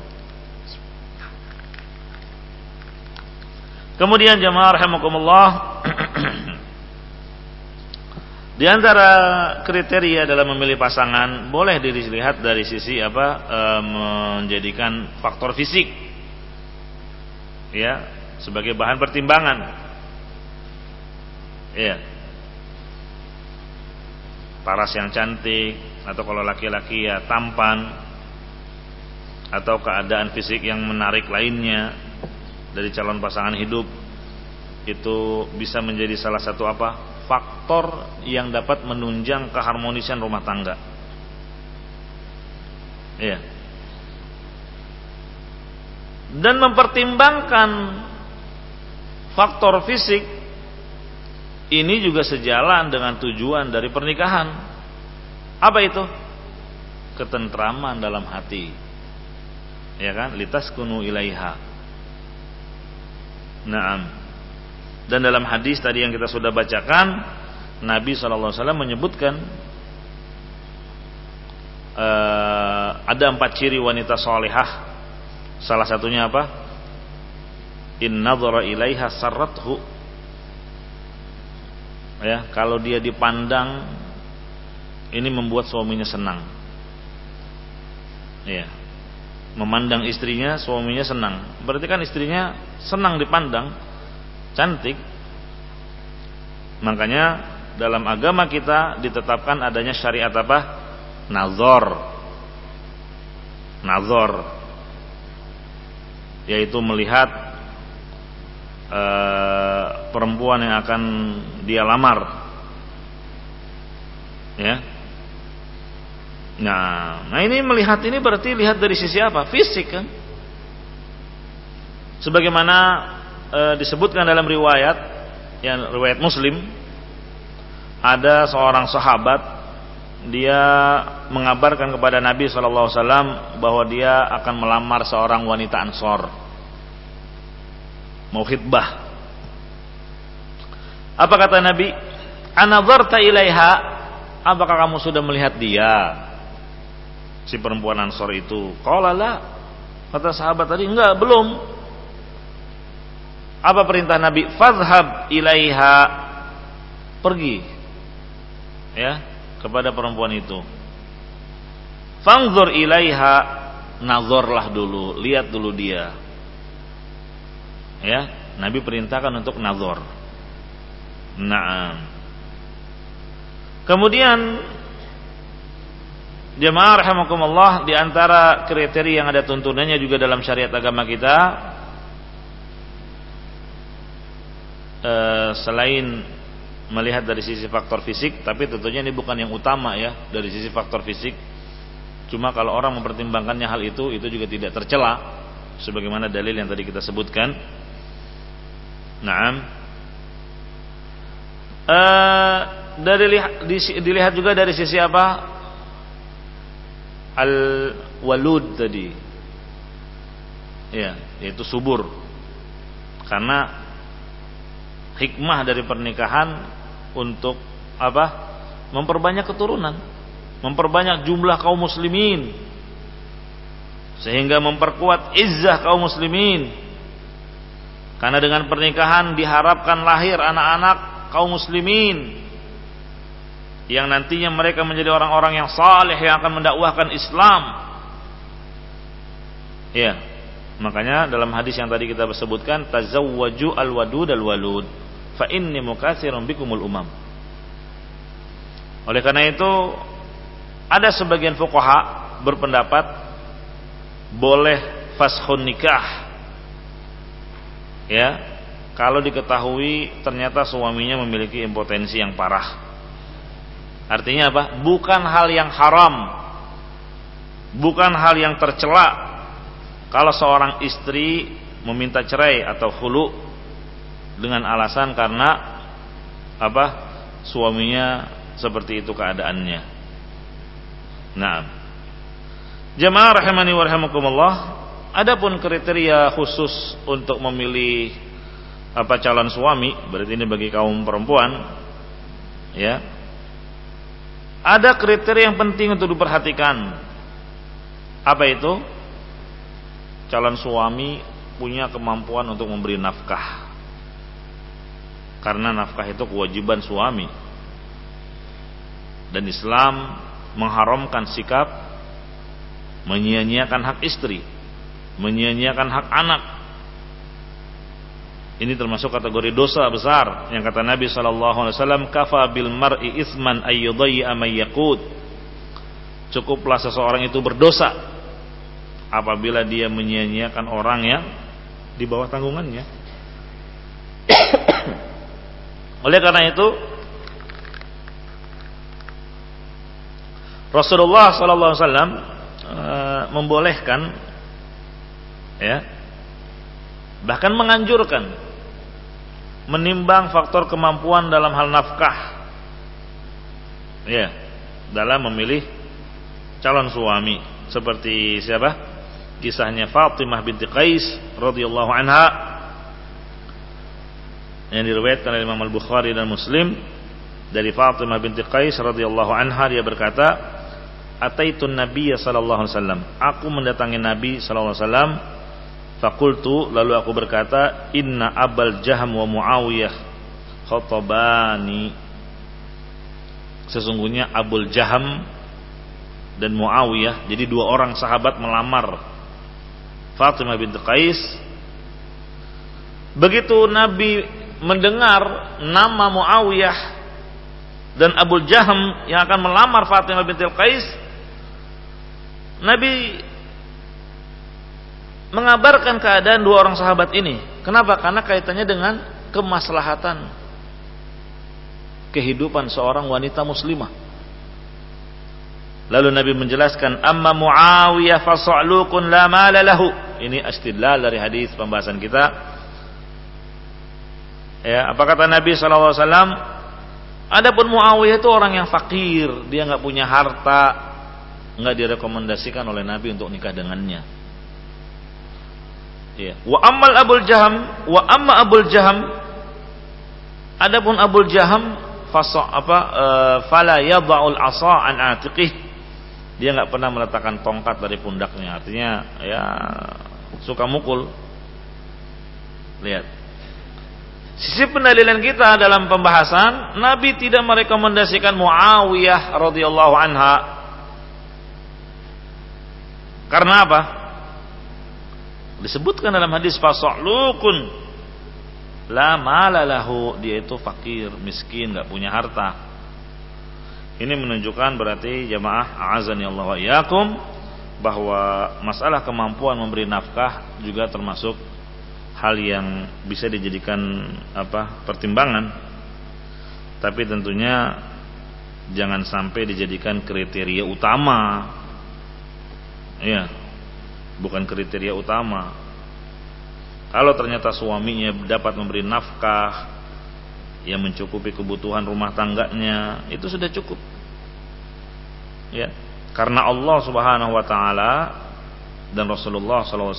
Kemudian jemaah rahimakumullah Di antara kriteria dalam memilih pasangan boleh dilihat dari sisi apa e, menjadikan faktor fisik ya sebagai bahan pertimbangan. Ya. Paras yang cantik atau kalau laki-laki ya tampan atau keadaan fisik yang menarik lainnya dari calon pasangan hidup itu bisa menjadi salah satu apa faktor yang dapat menunjang keharmonisan rumah tangga. Iya. Dan mempertimbangkan faktor fisik ini juga sejalan dengan tujuan dari pernikahan. Apa itu? Ketentraman dalam hati. Ya kan? Litas kunu ilaiha. Naam. Dan dalam hadis tadi yang kita sudah bacakan, Nabi SAW menyebutkan uh, ada empat ciri wanita solehah. Salah satunya apa? In nadhara ilaiha sarrathu. Ya, kalau dia dipandang ini membuat suaminya senang. Ya. Memandang istrinya, suaminya senang. Berarti kan istrinya senang dipandang cantik makanya dalam agama kita ditetapkan adanya syariat apa nazor nazor yaitu melihat e, perempuan yang akan dia lamar. Ya. Nah nah ini melihat ini berarti lihat dari sisi apa? Fisik kan? Sebagaimana e, disebutkan dalam riwayat yang riwayat Muslim ada seorang sahabat dia mengabarkan kepada Nabi Wasallam bahwa dia akan melamar seorang wanita Ansor mau khidbah apa kata Nabi anadzarta ilaiha apakah kamu sudah melihat dia si perempuan Ansor itu qala la kata sahabat tadi enggak belum apa perintah Nabi? Fadhhab ilaiha. Pergi. Ya, kepada perempuan itu. Fangzur ilaiha, nazorlah dulu, lihat dulu dia. Ya, Nabi perintahkan untuk nazor. Naam. Kemudian jemaah rahimakumullah di antara kriteria yang ada tuntunannya juga dalam syariat agama kita e, selain melihat dari sisi faktor fisik, tapi tentunya ini bukan yang utama ya dari sisi faktor fisik. Cuma kalau orang mempertimbangkannya hal itu, itu juga tidak tercela, sebagaimana dalil yang tadi kita sebutkan. Naam. E, dari dilihat juga dari sisi apa? Al walud tadi. Ya, yaitu subur. Karena hikmah dari pernikahan untuk apa? Memperbanyak keturunan, memperbanyak jumlah kaum muslimin sehingga memperkuat izzah kaum muslimin. Karena dengan pernikahan diharapkan lahir anak-anak kaum muslimin yang nantinya mereka menjadi orang-orang yang saleh yang akan mendakwahkan Islam. Ya. Makanya dalam hadis yang tadi kita sebutkan tazawwaju al-wadud al-walud fa inni mukatsirun bikumul umam. Oleh karena itu ada sebagian fuqaha berpendapat boleh fashun nikah. Ya, kalau diketahui ternyata suaminya memiliki impotensi yang parah. Artinya apa? Bukan hal yang haram. Bukan hal yang tercela kalau seorang istri meminta cerai atau khulu dengan alasan karena apa suaminya seperti itu keadaannya. Nah, jemaah rahimani wa rahimakumullah, adapun kriteria khusus untuk memilih apa calon suami, berarti ini bagi kaum perempuan, ya. Ada kriteria yang penting untuk diperhatikan. Apa itu? Calon suami punya kemampuan untuk memberi nafkah. Karena nafkah itu kewajiban suami. Dan Islam mengharamkan sikap menyia-nyiakan hak istri, menyia-nyiakan hak anak. Ini termasuk kategori dosa besar yang kata Nabi sallallahu alaihi wasallam kafa bil mar'i isman ayyudayya may. Cukuplah seseorang itu berdosa apabila dia menyia-nyiakan orang yang di bawah tanggungannya. Oleh karena itu Rasulullah sallallahu alaihi wasallam eh, membolehkan ya. Bahkan menganjurkan menimbang faktor kemampuan dalam hal nafkah. Ya dalam memilih calon suami. Seperti siapa? Kisahnya Fatimah binti Qais radhiyallahu anha yang diriwayatkan oleh Imam Al-Bukhari dan Muslim. Dari Fatimah binti Qais radhiyallahu anha dia berkata ataitun nabiyya sallallahu alaihi wasallam. Aku mendatangi nabi sallallahu alaihi wasallam Fakultu lalu aku berkata Inna abal jaham wa muawiyah Khotobani Sesungguhnya Abul Jaham Dan Muawiyah Jadi dua orang sahabat melamar Fatimah binti Qais. Begitu Nabi mendengar Nama Muawiyah Dan Abul Jaham Yang akan melamar Fatimah binti Qais Nabi mengabarkan keadaan dua orang sahabat ini. Kenapa? Karena kaitannya dengan kemaslahatan kehidupan seorang wanita muslimah. Lalu Nabi menjelaskan, "Amma Muawiyah fas'alukun la mala lahu." Ini istidlal dari hadis pembahasan kita. Ya, apa kata Nabi wasallam? Adapun Muawiyah itu orang yang fakir, dia nggak punya harta, nggak direkomendasikan oleh Nabi untuk nikah dengannya. Ya. Wa ammal Abul Jaham, wa amma Abul Jaham adapun Abul Jaham fasa apa e, fala yadha'ul asa an atiqih. Dia nggak pernah meletakkan tongkat dari pundaknya. Artinya ya suka mukul. Lihat. Sisi pendalilan kita dalam pembahasan Nabi tidak merekomendasikan Muawiyah radhiyallahu anha. Karena apa? Disebutkan dalam hadis fasalukun la malalahu dia itu fakir, miskin, nggak punya harta. Ini menunjukkan berarti jamaah azani Allah wa bahwa masalah kemampuan memberi nafkah juga termasuk hal yang bisa dijadikan apa pertimbangan. Tapi tentunya jangan sampai dijadikan kriteria utama. Ya, bukan kriteria utama. Kalau ternyata suaminya dapat memberi nafkah yang mencukupi kebutuhan rumah tangganya, itu sudah cukup. Ya, karena Allah Subhanahu wa taala dan Rasulullah SAW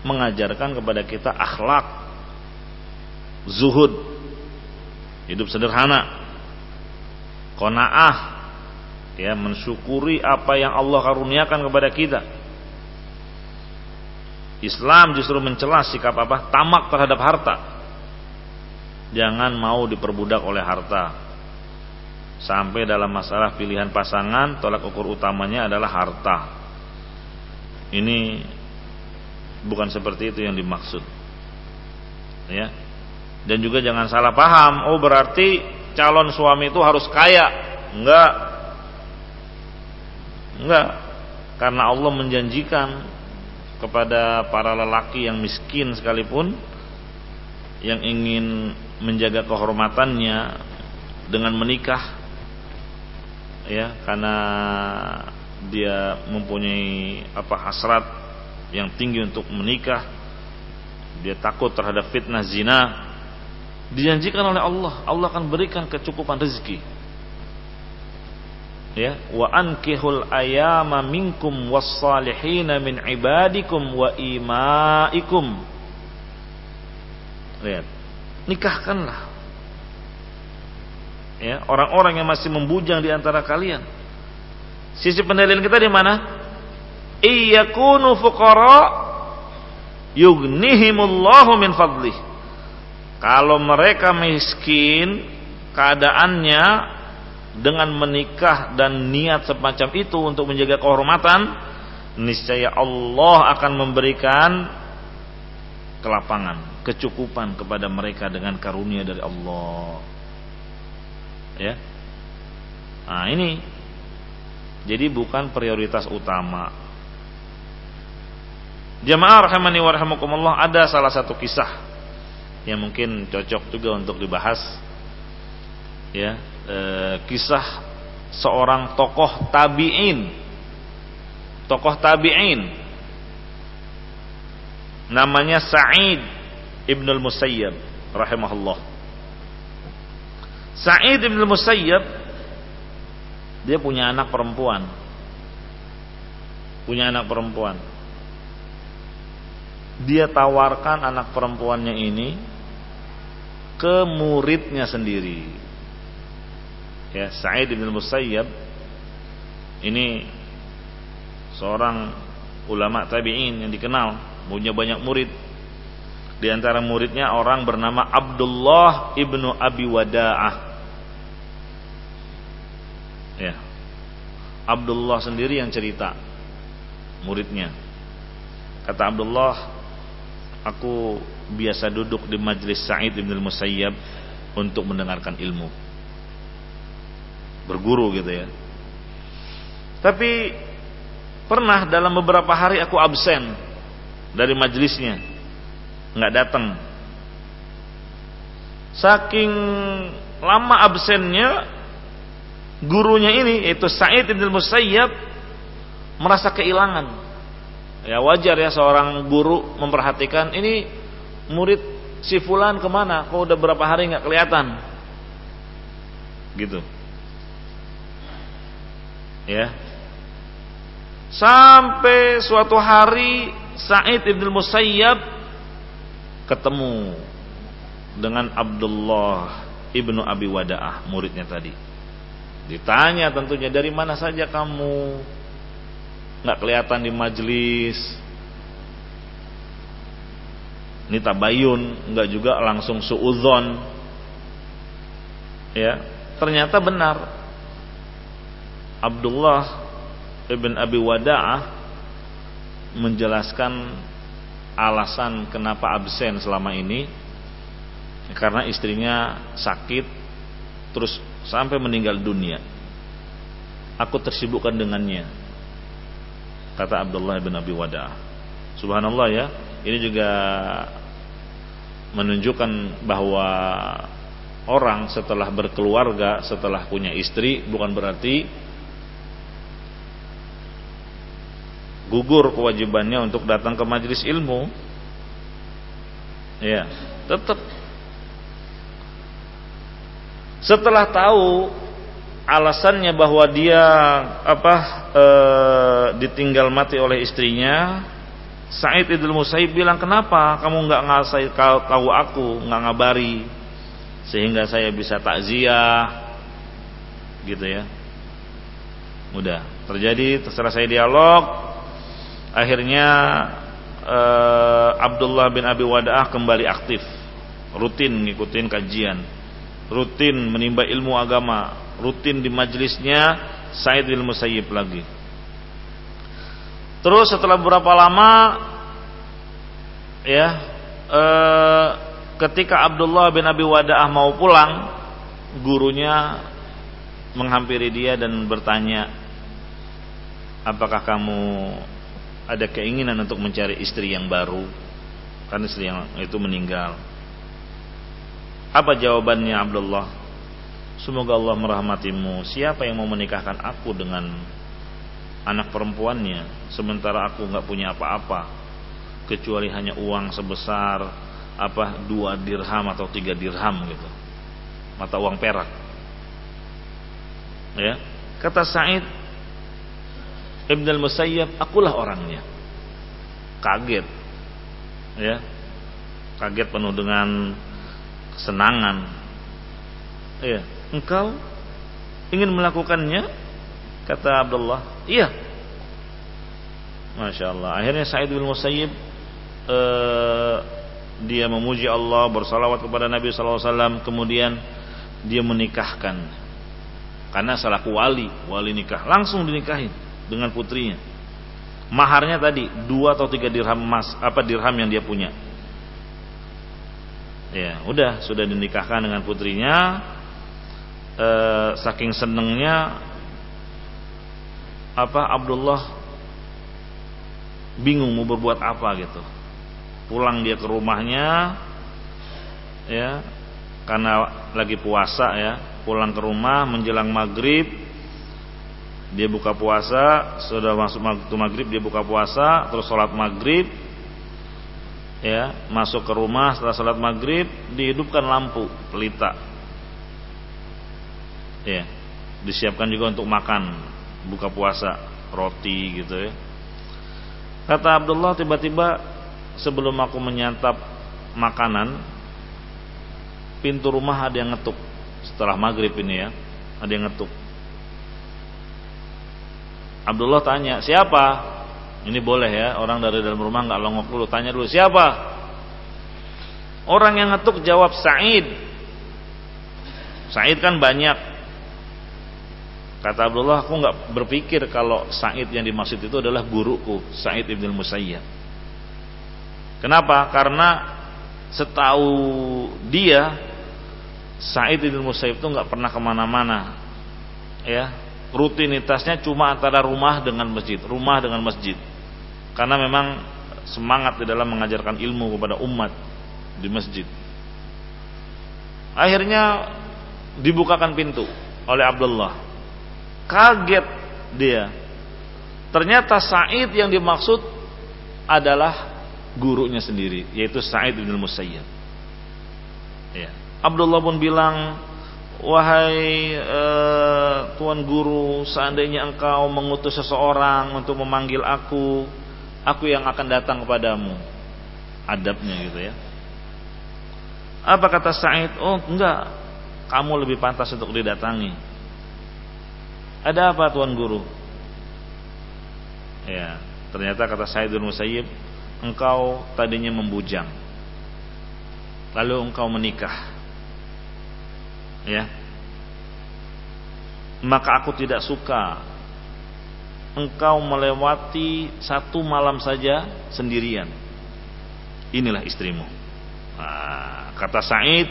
mengajarkan kepada kita akhlak zuhud hidup sederhana qanaah ya mensyukuri apa yang Allah karuniakan kepada kita Islam justru mencela sikap apa? Tamak terhadap harta. Jangan mau diperbudak oleh harta. Sampai dalam masalah pilihan pasangan, tolak ukur utamanya adalah harta. Ini bukan seperti itu yang dimaksud. Ya. Dan juga jangan salah paham, oh berarti calon suami itu harus kaya. Enggak. Enggak. Karena Allah menjanjikan kepada para lelaki yang miskin sekalipun yang ingin menjaga kehormatannya dengan menikah ya karena dia mempunyai apa hasrat yang tinggi untuk menikah dia takut terhadap fitnah zina, dijanjikan oleh Allah, Allah akan berikan kecukupan rezeki. Ya, wa ankihul ayama minkum was-salihina min ibadikum wa imaikum. Lihat. Nikahkanlah ya orang-orang yang masih membujang di antara kalian. Sisi pendalilan kita di mana? Iyakunu fuqara yughnihimullahu min fadlih. Kalau mereka miskin, keadaannya dengan menikah dan niat semacam itu untuk menjaga kehormatan, niscaya Allah akan memberikan kelapangan, kecukupan kepada mereka dengan karunia dari Allah. Ya. Nah, ini jadi bukan prioritas utama Jamaah rahimani wa rahimakumullah ada salah satu kisah yang mungkin cocok juga untuk dibahas. Ya, e, kisah seorang tokoh tabi'in. Tokoh tabi'in. Namanya Sa'id Ibnul Musayyab rahimahullah. Sa'id Ibnul Musayyab dia punya anak perempuan. Punya anak perempuan dia tawarkan anak perempuannya ini ke muridnya sendiri. Ya, Sa'id bin Musayyab ini seorang ulama tabi'in yang dikenal, punya banyak murid. Di antara muridnya orang bernama Abdullah ibnu Abi Wada'ah. Ya. Abdullah sendiri yang cerita muridnya. Kata Abdullah, aku biasa duduk di majlis Sa'id bin Musayyab untuk mendengarkan ilmu. Berguru gitu ya. Tapi pernah dalam beberapa hari aku absen dari majlisnya. nggak datang. Saking lama absennya gurunya ini yaitu Sa'id bin Musayyab merasa kehilangan Ya wajar ya seorang guru memperhatikan ini murid si fulan ke mana? Kok udah berapa hari nggak kelihatan? Gitu. Ya. Sampai suatu hari Sa'id ibn Musayyab ketemu dengan Abdullah ibnu Abi Wada'ah muridnya tadi. Ditanya tentunya dari mana saja kamu? nggak kelihatan di majelis ini tabayun nggak juga langsung suudzon ya ternyata benar Abdullah ibn Abi Wada'ah menjelaskan alasan kenapa absen selama ini karena istrinya sakit terus sampai meninggal dunia aku tersibukkan dengannya kata Abdullah bin Abi Wada. Subhanallah ya, ini juga menunjukkan bahwa orang setelah berkeluarga, setelah punya istri bukan berarti gugur kewajibannya untuk datang ke majelis ilmu. Ya, tetap setelah tahu alasannya bahwa dia apa e, ditinggal mati oleh istrinya Said Idul Musaib bilang kenapa kamu nggak ngasih tahu aku nggak ngabari sehingga saya bisa takziah? Gitu ya. Mudah. Terjadi terserah saya dialog akhirnya e, Abdullah bin Abi Wadaah kembali aktif. Rutin ngikutin kajian. Rutin menimba ilmu agama. Rutin di majelisnya Said bin Musayyib lagi. Terus setelah beberapa lama ya e, ketika Abdullah bin Abi Wada'ah mau pulang, gurunya menghampiri dia dan bertanya, "Apakah kamu ada keinginan untuk mencari istri yang baru?" Karena istri yang itu meninggal. Apa jawabannya Abdullah? Semoga Allah merahmatimu. Siapa yang mau menikahkan aku dengan anak perempuannya sementara aku nggak punya apa-apa? kecuali hanya uang sebesar apa dua dirham atau tiga dirham gitu mata uang perak ya kata Said Ibn al-Musayyab akulah orangnya. Kaget. Ya. Kaget penuh dengan kesenangan. Ya engkau ingin melakukannya? Kata Abdullah. Iya. Masya Allah akhirnya Sa'id bin Musayyib eh, dia memuji Allah bersalawat kepada Nabi SAW kemudian dia menikahkan. Karena selaku wali wali nikah langsung dinikahin dengan putrinya. Maharnya tadi dua atau tiga dirham emas apa dirham yang dia punya. Ya udah sudah dinikahkan dengan putrinya. E, saking senengnya apa Abdullah bingung mau berbuat apa gitu. Pulang dia ke rumahnya ya karena lagi puasa ya pulang ke rumah menjelang maghrib dia buka puasa sudah masuk waktu maghrib dia buka puasa terus sholat maghrib ya masuk ke rumah setelah sholat maghrib dihidupkan lampu pelita. Ya disiapkan juga untuk makan buka puasa roti gitu ya. Kata Abdullah tiba-tiba sebelum aku menyantap makanan pintu rumah ada yang ngetuk setelah maghrib ini ya ada yang ngetuk Abdullah tanya, siapa? Ini boleh ya, orang dari dalam rumah nggak longok dulu, tanya dulu, siapa? Orang yang ngetuk jawab Said. Said kan banyak. Kata Abdullah, aku nggak berpikir kalau Said yang dimaksud itu adalah guruku, Said ibn Musayyab. Kenapa? Karena setahu dia, Said ibn Musayyab itu nggak pernah ke mana-mana, ya rutinitasnya cuma antara rumah dengan masjid, rumah dengan masjid. Karena memang semangat di dalam mengajarkan ilmu kepada umat di masjid. Akhirnya dibukakan pintu oleh Abdullah. Kaget dia. Ternyata Said yang dimaksud adalah gurunya sendiri, yaitu Said bin Musayyab. Ya. Abdullah pun bilang, Wahai uh, Tuan Guru, seandainya engkau mengutus seseorang untuk memanggil aku, aku yang akan datang kepadamu. Adabnya gitu ya. Apa kata Said? Oh enggak, kamu lebih pantas untuk didatangi. Ada apa Tuan Guru? Ya, ternyata kata Said bin Musayyib, engkau tadinya membujang. Lalu engkau menikah ya. Maka aku tidak suka engkau melewati satu malam saja sendirian. Inilah istrimu. Nah, kata Said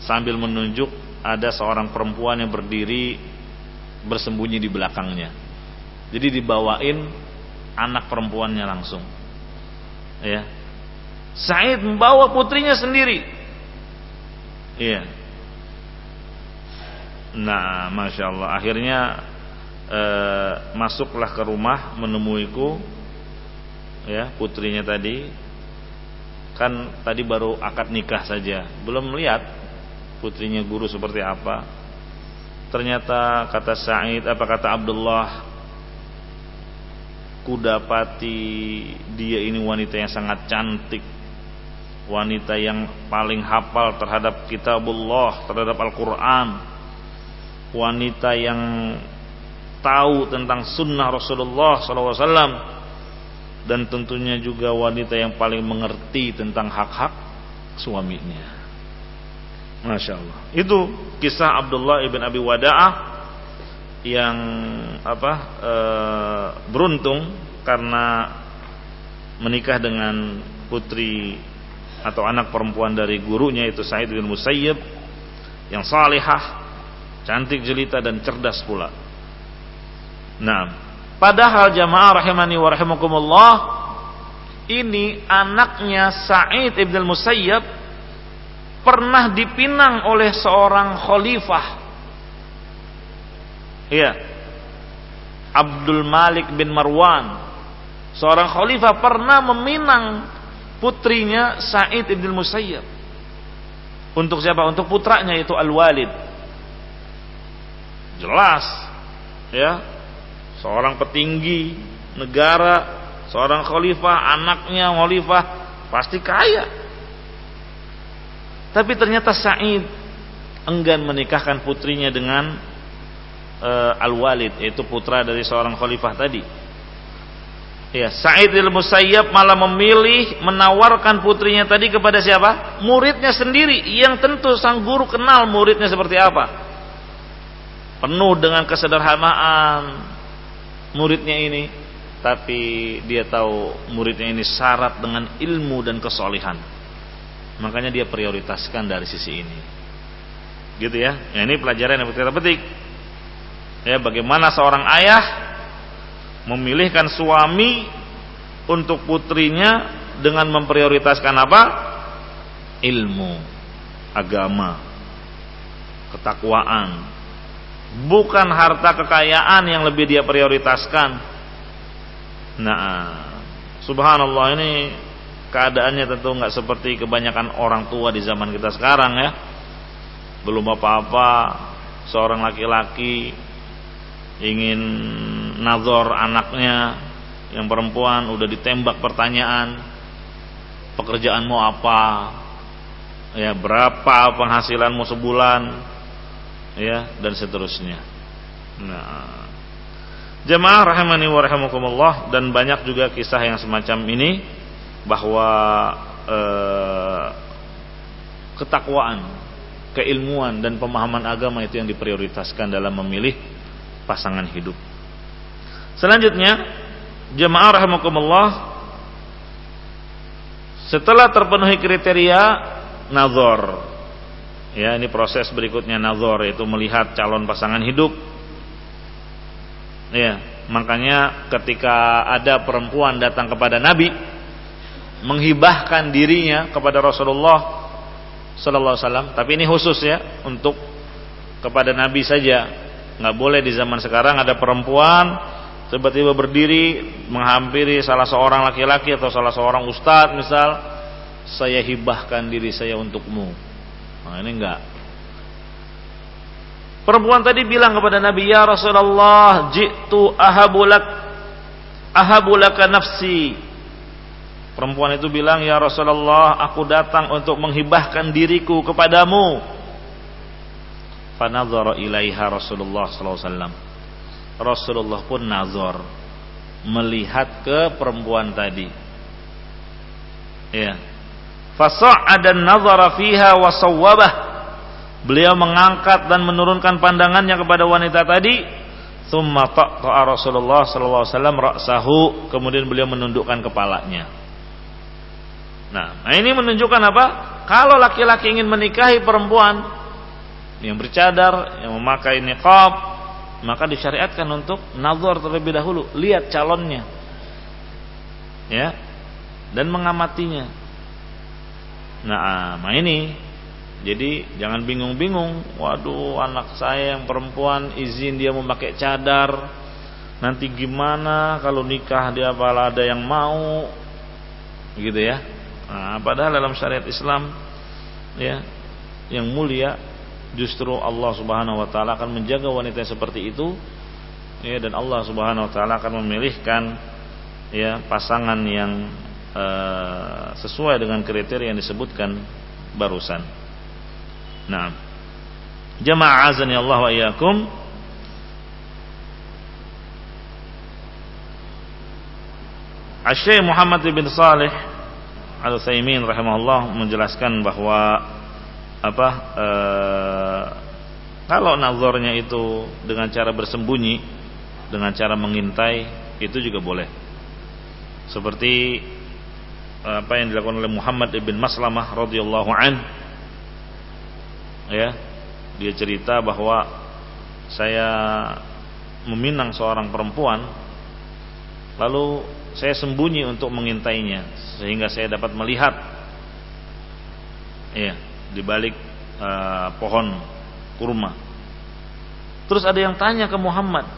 sambil menunjuk ada seorang perempuan yang berdiri bersembunyi di belakangnya. Jadi dibawain anak perempuannya langsung. Ya. Said membawa putrinya sendiri. Iya Nah, masya Allah. Akhirnya eh, masuklah ke rumah menemuiku, ya putrinya tadi. Kan tadi baru akad nikah saja, belum melihat putrinya guru seperti apa. Ternyata kata Said, apa kata Abdullah, kudapati dia ini wanita yang sangat cantik wanita yang paling hafal terhadap kitabullah terhadap Al-Quran wanita yang tahu tentang sunnah Rasulullah SAW dan tentunya juga wanita yang paling mengerti tentang hak-hak suaminya. Masya Allah. Itu kisah Abdullah ibn Abi Wada'ah yang apa e, beruntung karena menikah dengan putri atau anak perempuan dari gurunya itu Said bin Musayyib yang salihah Cantik jelita dan cerdas pula. Nah, padahal jamaah rahimani wa rahimakumullah ini anaknya Sa'id ibn al-Musayyab pernah dipinang oleh seorang khalifah. Iya. Abdul Malik bin Marwan. Seorang khalifah pernah meminang putrinya Sa'id ibn Musayyab. Untuk siapa? Untuk putranya itu Al-Walid. Jelas ya. Seorang petinggi negara, seorang khalifah, anaknya khalifah pasti kaya. Tapi ternyata Sa'id enggan menikahkan putrinya dengan uh, Al-Walid, yaitu putra dari seorang khalifah tadi. Ya, Sa'id al-Musayyab malah memilih menawarkan putrinya tadi kepada siapa? Muridnya sendiri yang tentu sang guru kenal muridnya seperti apa. Penuh dengan kesederhanaan muridnya ini, tapi dia tahu muridnya ini syarat dengan ilmu dan kesolihan. Makanya dia prioritaskan dari sisi ini. Gitu ya. ya ini pelajaran yang kita petik. Ya, bagaimana seorang ayah memilihkan suami untuk putrinya dengan memprioritaskan apa? Ilmu, agama, ketakwaan. Bukan harta kekayaan yang lebih dia prioritaskan. Nah, subhanallah ini keadaannya tentu nggak seperti kebanyakan orang tua di zaman kita sekarang ya. Belum apa-apa seorang laki-laki ingin nazor anaknya yang perempuan udah ditembak pertanyaan pekerjaanmu apa ya berapa penghasilanmu sebulan ya dan seterusnya nah jemaah rahimani wa rahimakumullah dan banyak juga kisah yang semacam ini bahwa eh, ketakwaan keilmuan dan pemahaman agama itu yang diprioritaskan dalam memilih pasangan hidup Selanjutnya, jemaah rahimakumullah setelah terpenuhi kriteria nazar. Ya, ini proses berikutnya nazar yaitu melihat calon pasangan hidup. Ya, makanya ketika ada perempuan datang kepada Nabi menghibahkan dirinya kepada Rasulullah sallallahu alaihi wasallam, tapi ini khusus ya untuk kepada Nabi saja. Nggak boleh di zaman sekarang ada perempuan tiba-tiba berdiri menghampiri salah seorang laki-laki atau salah seorang ustadz misal saya hibahkan diri saya untukmu nah ini enggak perempuan tadi bilang kepada Nabi ya Rasulullah jitu ahabulak ahabulaka nafsi perempuan itu bilang ya Rasulullah aku datang untuk menghibahkan diriku kepadamu fanadzara ilaiha Rasulullah sallallahu alaihi wasallam Rasulullah pun nazar melihat ke perempuan tadi. Ya. Fasa'ada nazara fiha wa sawwabah. Beliau mengangkat dan menurunkan pandangannya kepada wanita tadi. Thumma taqta'a Rasulullah sallallahu alaihi wasallam ra'sahu, kemudian beliau menundukkan kepalanya. Nah, nah ini menunjukkan apa? Kalau laki-laki ingin menikahi perempuan yang bercadar, yang memakai niqab, maka disyariatkan untuk nazar terlebih dahulu, lihat calonnya. Ya. Dan mengamatinya. Nah, ini jadi jangan bingung-bingung. Waduh, anak saya yang perempuan izin dia memakai cadar. Nanti gimana kalau nikah dia malah ada yang mau? Gitu ya. Nah, padahal dalam syariat Islam ya yang mulia justru Allah Subhanahu wa taala akan menjaga wanita seperti itu ya dan Allah Subhanahu wa taala akan memilihkan ya pasangan yang uh, sesuai dengan kriteria yang disebutkan barusan. Nah, jamaah azan ya Allah wa iyyakum. Asy Muhammad bin Salih Al-Utsaimin rahimahullah menjelaskan bahwa apa e, kalau nazarnya itu dengan cara bersembunyi dengan cara mengintai itu juga boleh. Seperti apa yang dilakukan oleh Muhammad ibn Maslamah radhiyallahu an ya dia cerita bahwa saya meminang seorang perempuan lalu saya sembunyi untuk mengintainya sehingga saya dapat melihat ya di balik uh, pohon kurma. Terus ada yang tanya ke Muhammad.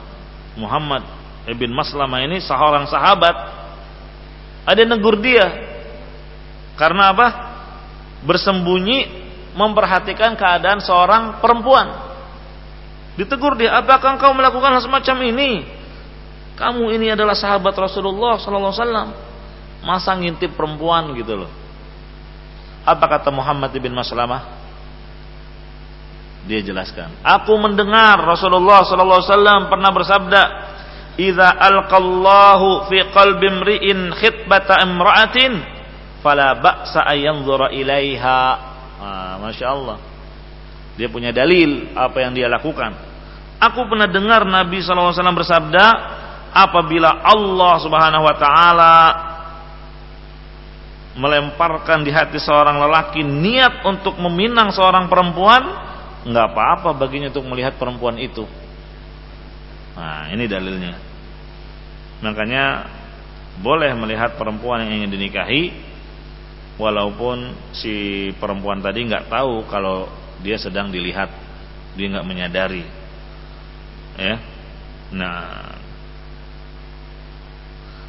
Muhammad ibn Maslamah ini seorang sahabat. Ada yang negur dia. Karena apa? Bersembunyi memperhatikan keadaan seorang perempuan. Ditegur dia, apakah engkau melakukan hal semacam ini? Kamu ini adalah sahabat Rasulullah Sallallahu Alaihi Wasallam. Masa ngintip perempuan gitu loh. Apa kata Muhammad bin Maslamah? Dia jelaskan, aku mendengar Rasulullah sallallahu alaihi pernah bersabda, "Idza alqallahu fi qalbi imri'in khitbata imra'atin, fala ba'sa ayanzura ilaiha." Ah, Masya Allah. Dia punya dalil apa yang dia lakukan. Aku pernah dengar Nabi SAW bersabda, apabila Allah Subhanahu Wa Taala melemparkan di hati seorang lelaki niat untuk meminang seorang perempuan, nggak apa-apa baginya untuk melihat perempuan itu. Nah, ini dalilnya. Makanya boleh melihat perempuan yang ingin dinikahi walaupun si perempuan tadi nggak tahu kalau dia sedang dilihat, dia nggak menyadari. Ya. Nah,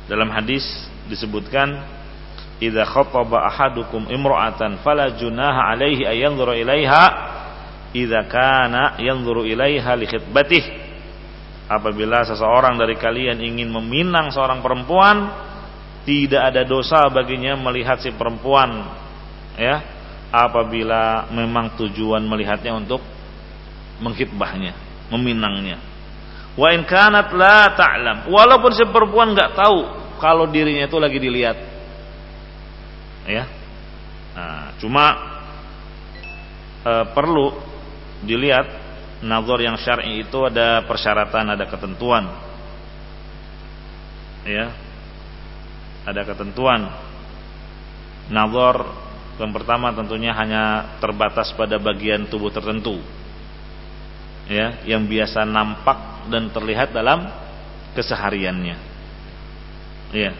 dalam hadis disebutkan idza khataba ahadukum imra'atan fala junaha alaihi ayanzura ilaiha idza kana yanzuru ilaiha li khitbatih apabila seseorang dari kalian ingin meminang seorang perempuan tidak ada dosa baginya melihat si perempuan ya apabila memang tujuan melihatnya untuk mengkhitbahnya meminangnya wa in kanat la ta'lam walaupun si perempuan nggak tahu kalau dirinya itu lagi dilihat ya nah, cuma e, perlu dilihat nazar yang syar'i itu ada persyaratan, ada ketentuan. Ya. Ada ketentuan. Nazar yang pertama tentunya hanya terbatas pada bagian tubuh tertentu. Ya, yang biasa nampak dan terlihat dalam kesehariannya. Ya.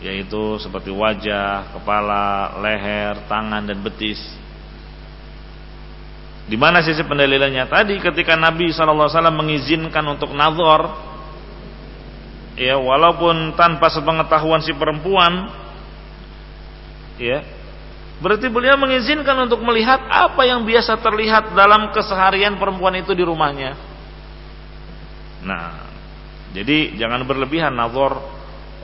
Yaitu seperti wajah, kepala, leher, tangan dan betis di mana sisi pendalilannya? Tadi ketika Nabi SAW mengizinkan untuk nazar, ya walaupun tanpa sepengetahuan si perempuan, ya berarti beliau mengizinkan untuk melihat apa yang biasa terlihat dalam keseharian perempuan itu di rumahnya. Nah, jadi jangan berlebihan nazar.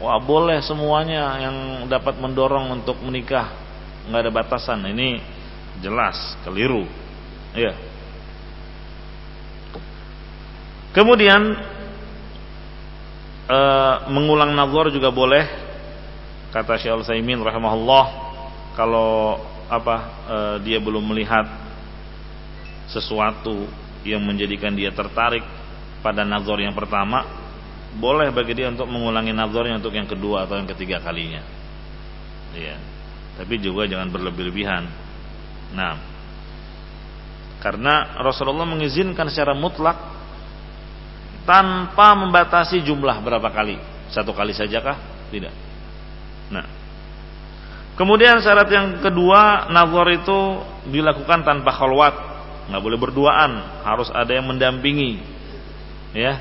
Wah boleh semuanya yang dapat mendorong untuk menikah, nggak ada batasan. Ini jelas keliru. Iya. Kemudian e, mengulang nazar juga boleh kata Syekh Al-Saimin rahimahullah kalau apa e, dia belum melihat sesuatu yang menjadikan dia tertarik pada nazar yang pertama boleh bagi dia untuk mengulangi nazarnya untuk yang kedua atau yang ketiga kalinya. Iya. Tapi juga jangan berlebih-lebihan. Nah, karena Rasulullah mengizinkan secara mutlak tanpa membatasi jumlah berapa kali. Satu kali sajakah? Tidak. Nah. Kemudian syarat yang kedua, nazar itu dilakukan tanpa khalwat, nggak boleh berduaan, harus ada yang mendampingi. Ya.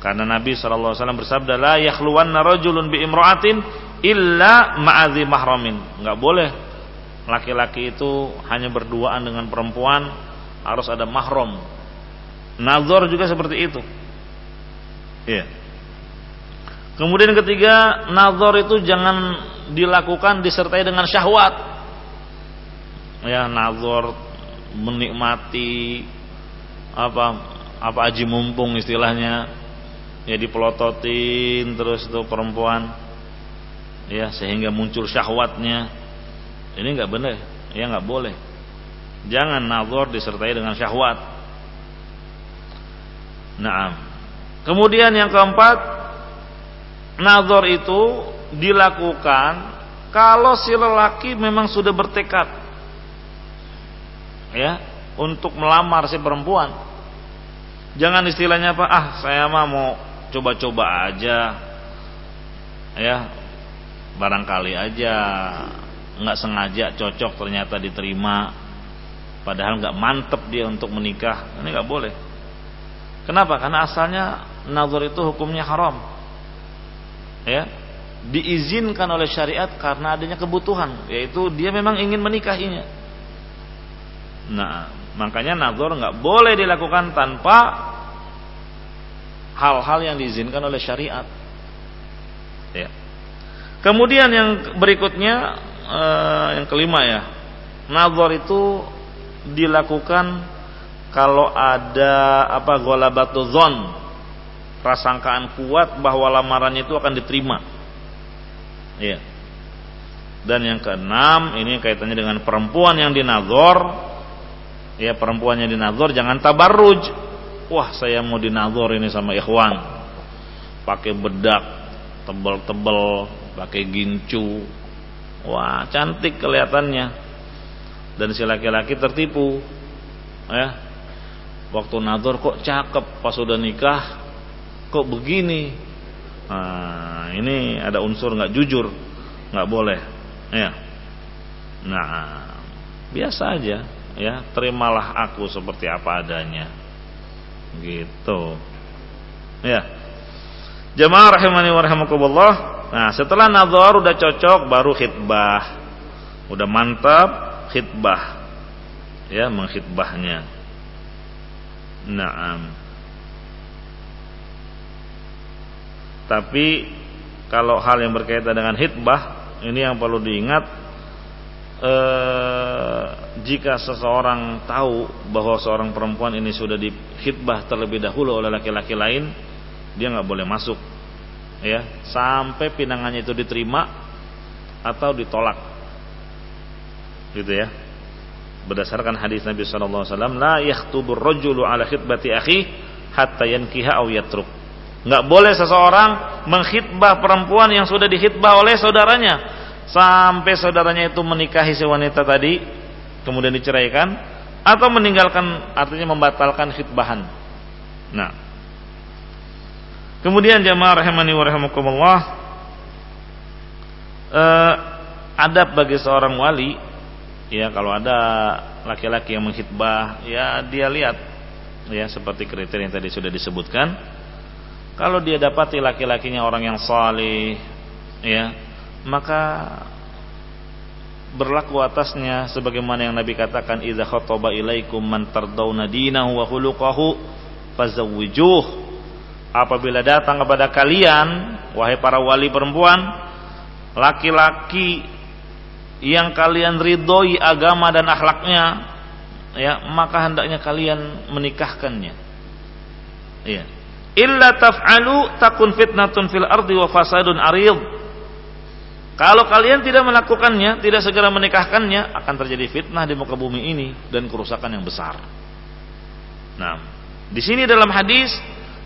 Karena Nabi SAW bersabda, la yakhluwanna rajulun bi imra'atin illa ma'adhi mahramin. Nggak boleh laki-laki itu hanya berduaan dengan perempuan harus ada mahram. Nazar juga seperti itu. Iya. Kemudian ketiga, nazar itu jangan dilakukan disertai dengan syahwat. Ya, nazar menikmati apa apa aji mumpung istilahnya ya dipelototin terus itu perempuan ya sehingga muncul syahwatnya ini nggak benar, ya nggak boleh. Jangan nazar disertai dengan syahwat. Naam. Kemudian yang keempat, nazar itu dilakukan kalau si lelaki memang sudah bertekad ya untuk melamar si perempuan. Jangan istilahnya apa? Ah, saya mah mau coba-coba aja. Ya, barangkali aja nggak sengaja cocok ternyata diterima padahal nggak mantep dia untuk menikah ini nggak boleh kenapa karena asalnya nazar itu hukumnya haram ya diizinkan oleh syariat karena adanya kebutuhan, yaitu dia memang ingin menikahinya. Nah, makanya nazar nggak boleh dilakukan tanpa hal-hal yang diizinkan oleh syariat. Ya. Kemudian yang berikutnya eh, yang kelima ya, nazar itu dilakukan kalau ada apa golabatu zon, prasangkaan kuat bahwa lamarannya itu akan diterima Iya. Dan yang keenam ini kaitannya dengan perempuan yang dinazor. Ya perempuan yang dinazor jangan tabarruj. Wah saya mau dinazor ini sama ikhwan. Pakai bedak tebel-tebel, pakai gincu. Wah cantik kelihatannya. Dan si laki-laki tertipu. Ya. Waktu nazor kok cakep pas udah nikah kok begini Nah, ini ada unsur nggak jujur, nggak boleh. Ya. Nah, biasa aja, ya. Terimalah aku seperti apa adanya. Gitu. Ya. Jemaah rahimani wa rahimakumullah. Nah, setelah nazar udah cocok baru khitbah. Udah mantap khitbah. Ya, mengkhitbahnya. Naam. Tapi kalau hal yang berkaitan dengan hitbah ini yang perlu diingat eh, jika seseorang tahu bahwa seorang perempuan ini sudah dihitbah terlebih dahulu oleh laki-laki lain, dia nggak boleh masuk, ya sampai pinangannya itu diterima atau ditolak, gitu ya. Berdasarkan hadis Nabi Shallallahu Alaihi Wasallam, la yahtubur rojulu ala khitbati akhi hatta yankiha aw yatruk Nggak boleh seseorang menghitbah perempuan yang sudah dihitbah oleh saudaranya sampai saudaranya itu menikahi si wanita tadi kemudian diceraikan atau meninggalkan artinya membatalkan khitbahan. Nah. Kemudian jamaah rahimani wa rahimakumullah eh, adab bagi seorang wali ya kalau ada laki-laki yang menghitbah ya dia lihat ya seperti kriteria yang tadi sudah disebutkan kalau dia dapati laki-lakinya orang yang saleh, ya, maka berlaku atasnya sebagaimana yang Nabi katakan idza khataba ilaikum man tardawna dinahu wa khuluquhu fazawwijuh. Apabila datang kepada kalian wahai para wali perempuan laki-laki yang kalian ridhoi agama dan akhlaknya ya maka hendaknya kalian menikahkannya. Iya. Illa taf'alu takun fitnatun fil ardi wa fasadun arid. Kalau kalian tidak melakukannya tidak segera menikahkannya akan terjadi fitnah di muka bumi ini dan kerusakan yang besar. Nah di sini dalam hadis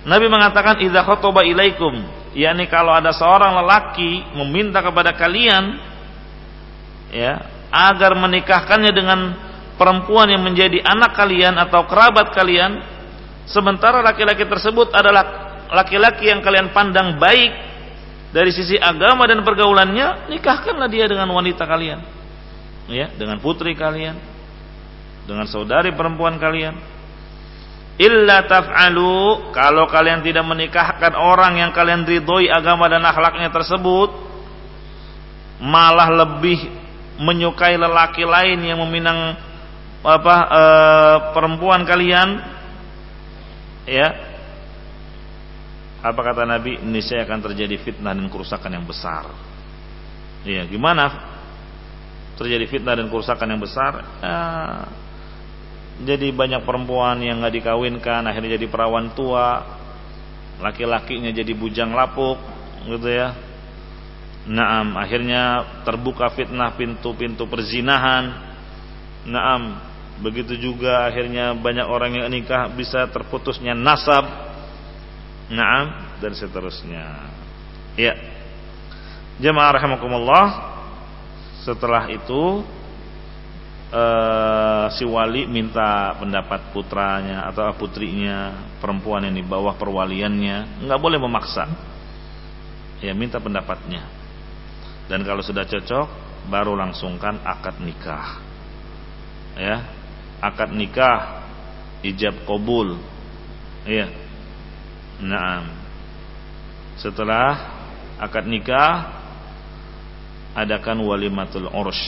Nabi mengatakan idza khotaba ilaikum yakni kalau ada seorang lelaki meminta kepada kalian ya agar menikahkannya dengan perempuan yang menjadi anak kalian atau kerabat kalian Sementara laki-laki tersebut adalah laki-laki yang kalian pandang baik dari sisi agama dan pergaulannya, nikahkanlah dia dengan wanita kalian. Ya, dengan putri kalian, dengan saudari perempuan kalian. Illa taf'alu kalau kalian tidak menikahkan orang yang kalian ridhoi agama dan akhlaknya tersebut malah lebih menyukai lelaki lain yang meminang apa e, perempuan kalian ya. Apa kata Nabi? Niscaya akan terjadi fitnah dan kerusakan yang besar. Ya gimana? Terjadi fitnah dan kerusakan yang besar? Ya, jadi banyak perempuan yang nggak dikawinkan akhirnya jadi perawan tua. Laki-lakinya jadi bujang lapuk gitu ya Naam akhirnya terbuka fitnah pintu-pintu perzinahan Naam Begitu juga akhirnya banyak orang yang nikah bisa terputusnya nasab. Naam dan seterusnya. Ya. Jemaah rahimakumullah. Setelah itu uh, si wali minta pendapat putranya atau putrinya, perempuan yang di bawah perwaliannya, nggak boleh memaksa. Ya, minta pendapatnya. Dan kalau sudah cocok, baru langsungkan akad nikah. Ya, akad nikah ijab kabul iya nah setelah akad nikah adakan walimatul urus.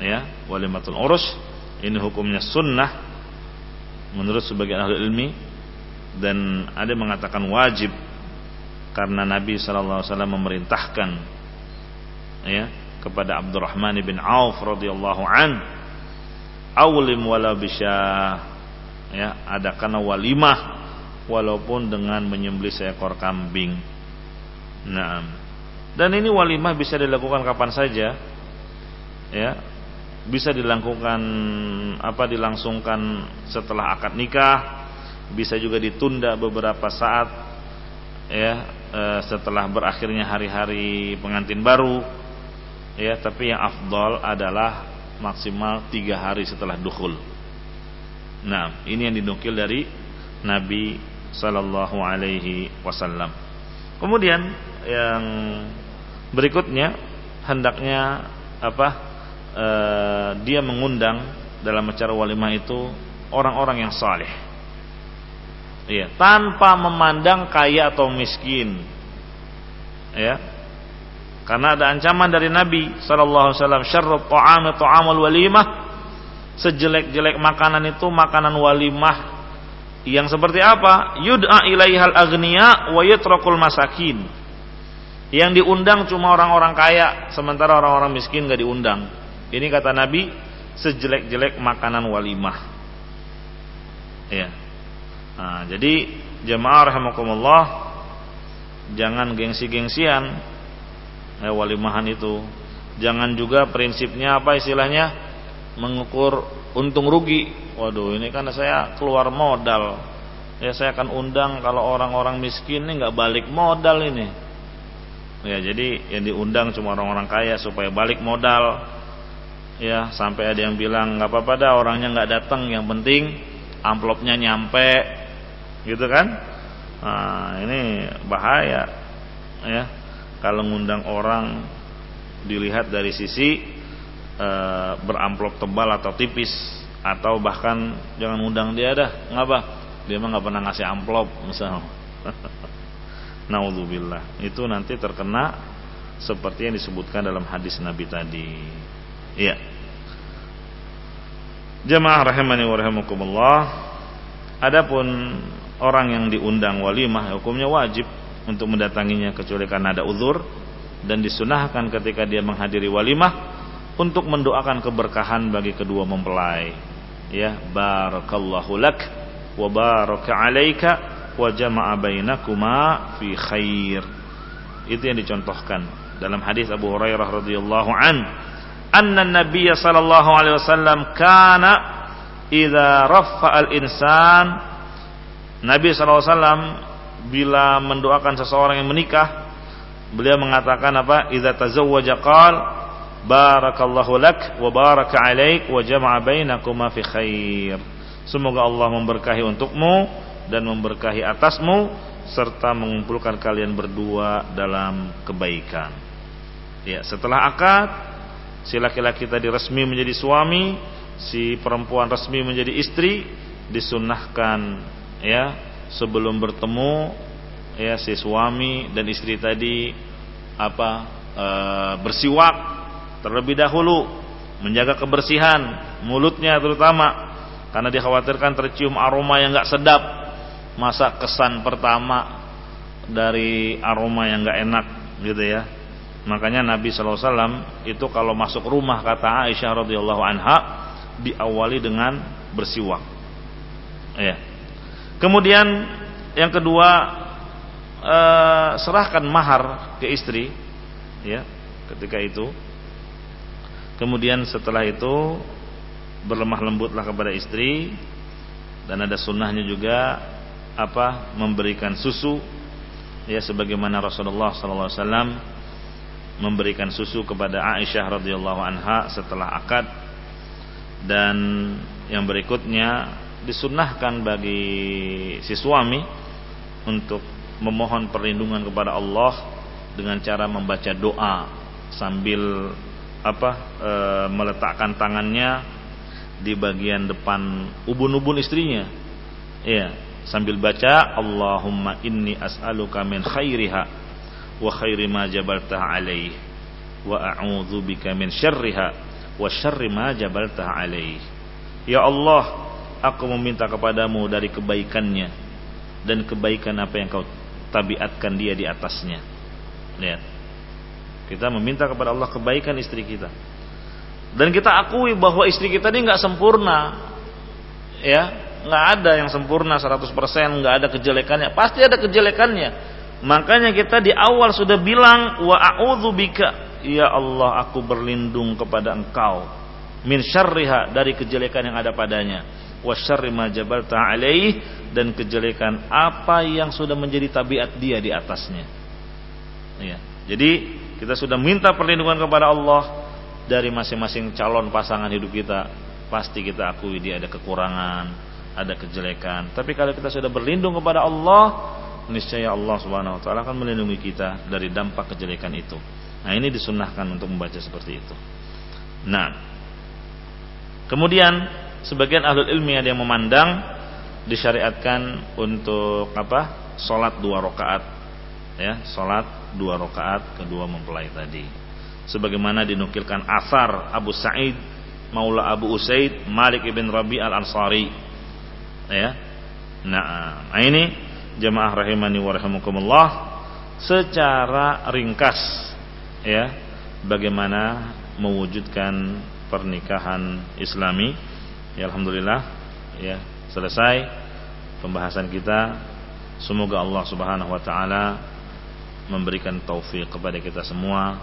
Ya, walimatul urus ini hukumnya sunnah menurut sebagian ahli ilmi dan ada yang mengatakan wajib karena Nabi wasallam memerintahkan ya kepada Abdurrahman bin Auf radhiyallahu an awlim wala bisyah ya adakan walimah walaupun dengan menyembelih seekor kambing. Nah, dan ini walimah bisa dilakukan kapan saja. Ya. Bisa dilakukan apa dilangsungkan setelah akad nikah, bisa juga ditunda beberapa saat ya e, setelah berakhirnya hari-hari pengantin baru. Ya, tapi yang afdol adalah maksimal tiga hari setelah dukhul. Nah, ini yang dinukil dari Nabi Sallallahu Alaihi Wasallam. Kemudian yang berikutnya hendaknya apa e, dia mengundang dalam acara walimah itu orang-orang yang saleh iya tanpa memandang kaya atau miskin ya karena ada ancaman dari Nabi sallallahu alaihi wasallam syarrut walimah sejelek-jelek makanan itu makanan walimah yang seperti apa yud'a ilaihal agniya wa yutrakul masakin yang diundang cuma orang-orang kaya, sementara orang-orang miskin gak diundang. Ini kata Nabi, sejelek-jelek makanan walimah. Ya. Nah, jadi jemaah rahimakumullah jangan gengsi-gengsian ya, walimahan itu. Jangan juga prinsipnya apa istilahnya mengukur untung rugi. Waduh, ini kan saya keluar modal. Ya saya akan undang kalau orang-orang miskin ini nggak balik modal ini Ya, jadi yang diundang cuma orang-orang kaya supaya balik modal. Ya, sampai ada yang bilang nggak apa-apa dah orangnya nggak datang, yang penting amplopnya nyampe, gitu kan? Nah, ini bahaya, ya. Kalau ngundang orang dilihat dari sisi e, beramplop tebal atau tipis, atau bahkan jangan undang dia dah, ngapa? Dia mah nggak pernah ngasih amplop, misalnya. Naudzubillah. Itu nanti terkena seperti yang disebutkan dalam hadis Nabi tadi. Iya. Jemaah rahimani wa rahimakumullah. Adapun orang yang diundang walimah hukumnya wajib untuk mendatanginya kecuali karena ada uzur dan disunahkan ketika dia menghadiri walimah untuk mendoakan keberkahan bagi kedua mempelai. Ya, barakallahu lak wa baraka alaika wa jama'a bainakuma fi khair. Itu yang dicontohkan dalam hadis Abu Hurairah radhiyallahu an anna Nabiy sallallahu alaihi wasallam kana idza rafa al-insan Nabi sallallahu alaihi wasallam bila mendoakan seseorang yang menikah beliau mengatakan apa idza tazawwaja qal barakallahu lak wa baraka alaik wa jama'a bainakuma fi khair semoga Allah memberkahi untukmu dan memberkahi atasmu serta mengumpulkan kalian berdua dalam kebaikan. Ya, setelah akad si laki-laki tadi resmi menjadi suami, si perempuan resmi menjadi istri, disunahkan ya sebelum bertemu ya si suami dan istri tadi apa e, bersiwak terlebih dahulu menjaga kebersihan mulutnya terutama karena dikhawatirkan tercium aroma yang nggak sedap. Masa kesan pertama dari aroma yang nggak enak gitu ya. Makanya Nabi SAW itu kalau masuk rumah kata Aisyah radhiyallahu anha diawali dengan bersiwak. Ya kemudian yang kedua eh, serahkan mahar ke istri ya ketika itu. Kemudian setelah itu berlemah lembutlah kepada istri dan ada sunnahnya juga apa memberikan susu ya sebagaimana Rasulullah sallallahu alaihi wasallam memberikan susu kepada Aisyah radhiyallahu anha setelah akad. Dan yang berikutnya disunnahkan bagi si suami untuk memohon perlindungan kepada Allah dengan cara membaca doa sambil apa e, meletakkan tangannya di bagian depan ubun-ubun istrinya. Iya, sambil baca Allahumma inni as'aluka min khairiha wa khairi ma jabalta alaih wa a'udzu bika min syarriha wa syarri ma jabaltaha alaih. Ya Allah, aku meminta kepadamu dari kebaikannya dan kebaikan apa yang kau tabiatkan dia di atasnya. Lihat. Kita meminta kepada Allah kebaikan istri kita. Dan kita akui bahwa istri kita ini nggak sempurna. Ya, nggak ada yang sempurna 100%, nggak ada kejelekannya. Pasti ada kejelekannya. Makanya kita di awal sudah bilang wa a'udzubika ya Allah aku berlindung kepada Engkau min syarriha dari kejelekan yang ada padanya wa ma dan kejelekan apa yang sudah menjadi tabiat dia di atasnya. Ya. Jadi kita sudah minta perlindungan kepada Allah dari masing-masing calon pasangan hidup kita. Pasti kita akui dia ada kekurangan, ada kejelekan. Tapi kalau kita sudah berlindung kepada Allah, niscaya Allah Subhanahu wa taala akan melindungi kita dari dampak kejelekan itu. Nah, ini disunahkan untuk membaca seperti itu. Nah, kemudian sebagian ahlul ilmi ada yang memandang disyariatkan untuk apa? Salat dua rakaat. Ya, salat dua rakaat kedua mempelai tadi. Sebagaimana dinukilkan asar Abu Sa'id Maula Abu Usaid Malik ibn Rabi al-Ansari. Ya. Nah, nah ini jemaah rahimani wa rahimakumullah secara ringkas ya bagaimana mewujudkan pernikahan Islami. Ya alhamdulillah. Ya selesai pembahasan kita. Semoga Allah Subhanahu wa taala memberikan taufik kepada kita semua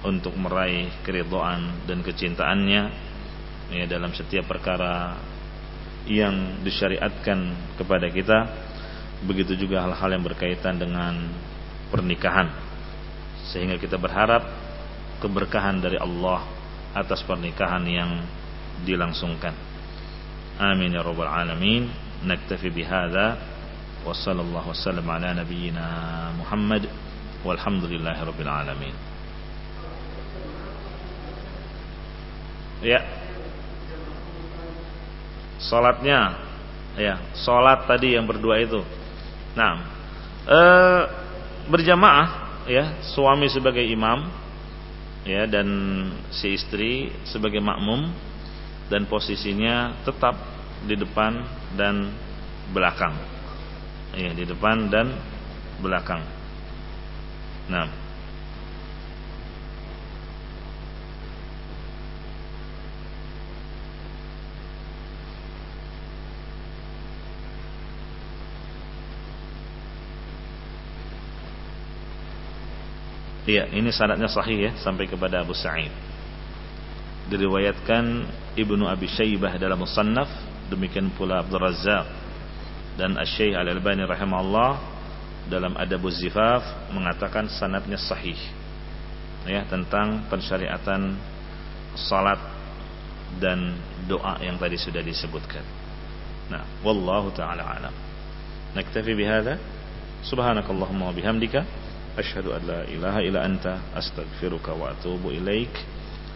untuk meraih keridhaan dan kecintaannya ya dalam setiap perkara yang disyariatkan kepada kita. Begitu juga hal-hal yang berkaitan dengan pernikahan. Sehingga kita berharap keberkahan dari Allah atas pernikahan yang dilangsungkan. Amin ya rabbal alamin. Naktafi bihadza wa sallallahu wasallam ala nabiyyina Muhammad walhamdulillahi rabbil alamin. Ya. Salatnya ya, salat tadi yang berdua itu. Nah, e, berjamaah ya, suami sebagai imam ya dan si istri sebagai makmum dan posisinya tetap di depan dan belakang ya di depan dan belakang. Nah. Iya, ini sanadnya sahih ya sampai kepada Abu Sa'id. Diriwayatkan Ibnu Abi Syaibah dalam Musannaf, demikian pula Abdul Razzaq dan Asy-Syaikh Al-Albani rahimahullah dalam Adabuz Zifaf mengatakan sanadnya sahih ya tentang pensyariatan salat dan doa yang tadi sudah disebutkan. Nah, wallahu taala alam. Naktafi bihadza. Subhanakallahumma wa bihamdika asyhadu an la ilaha illa anta astaghfiruka wa atubu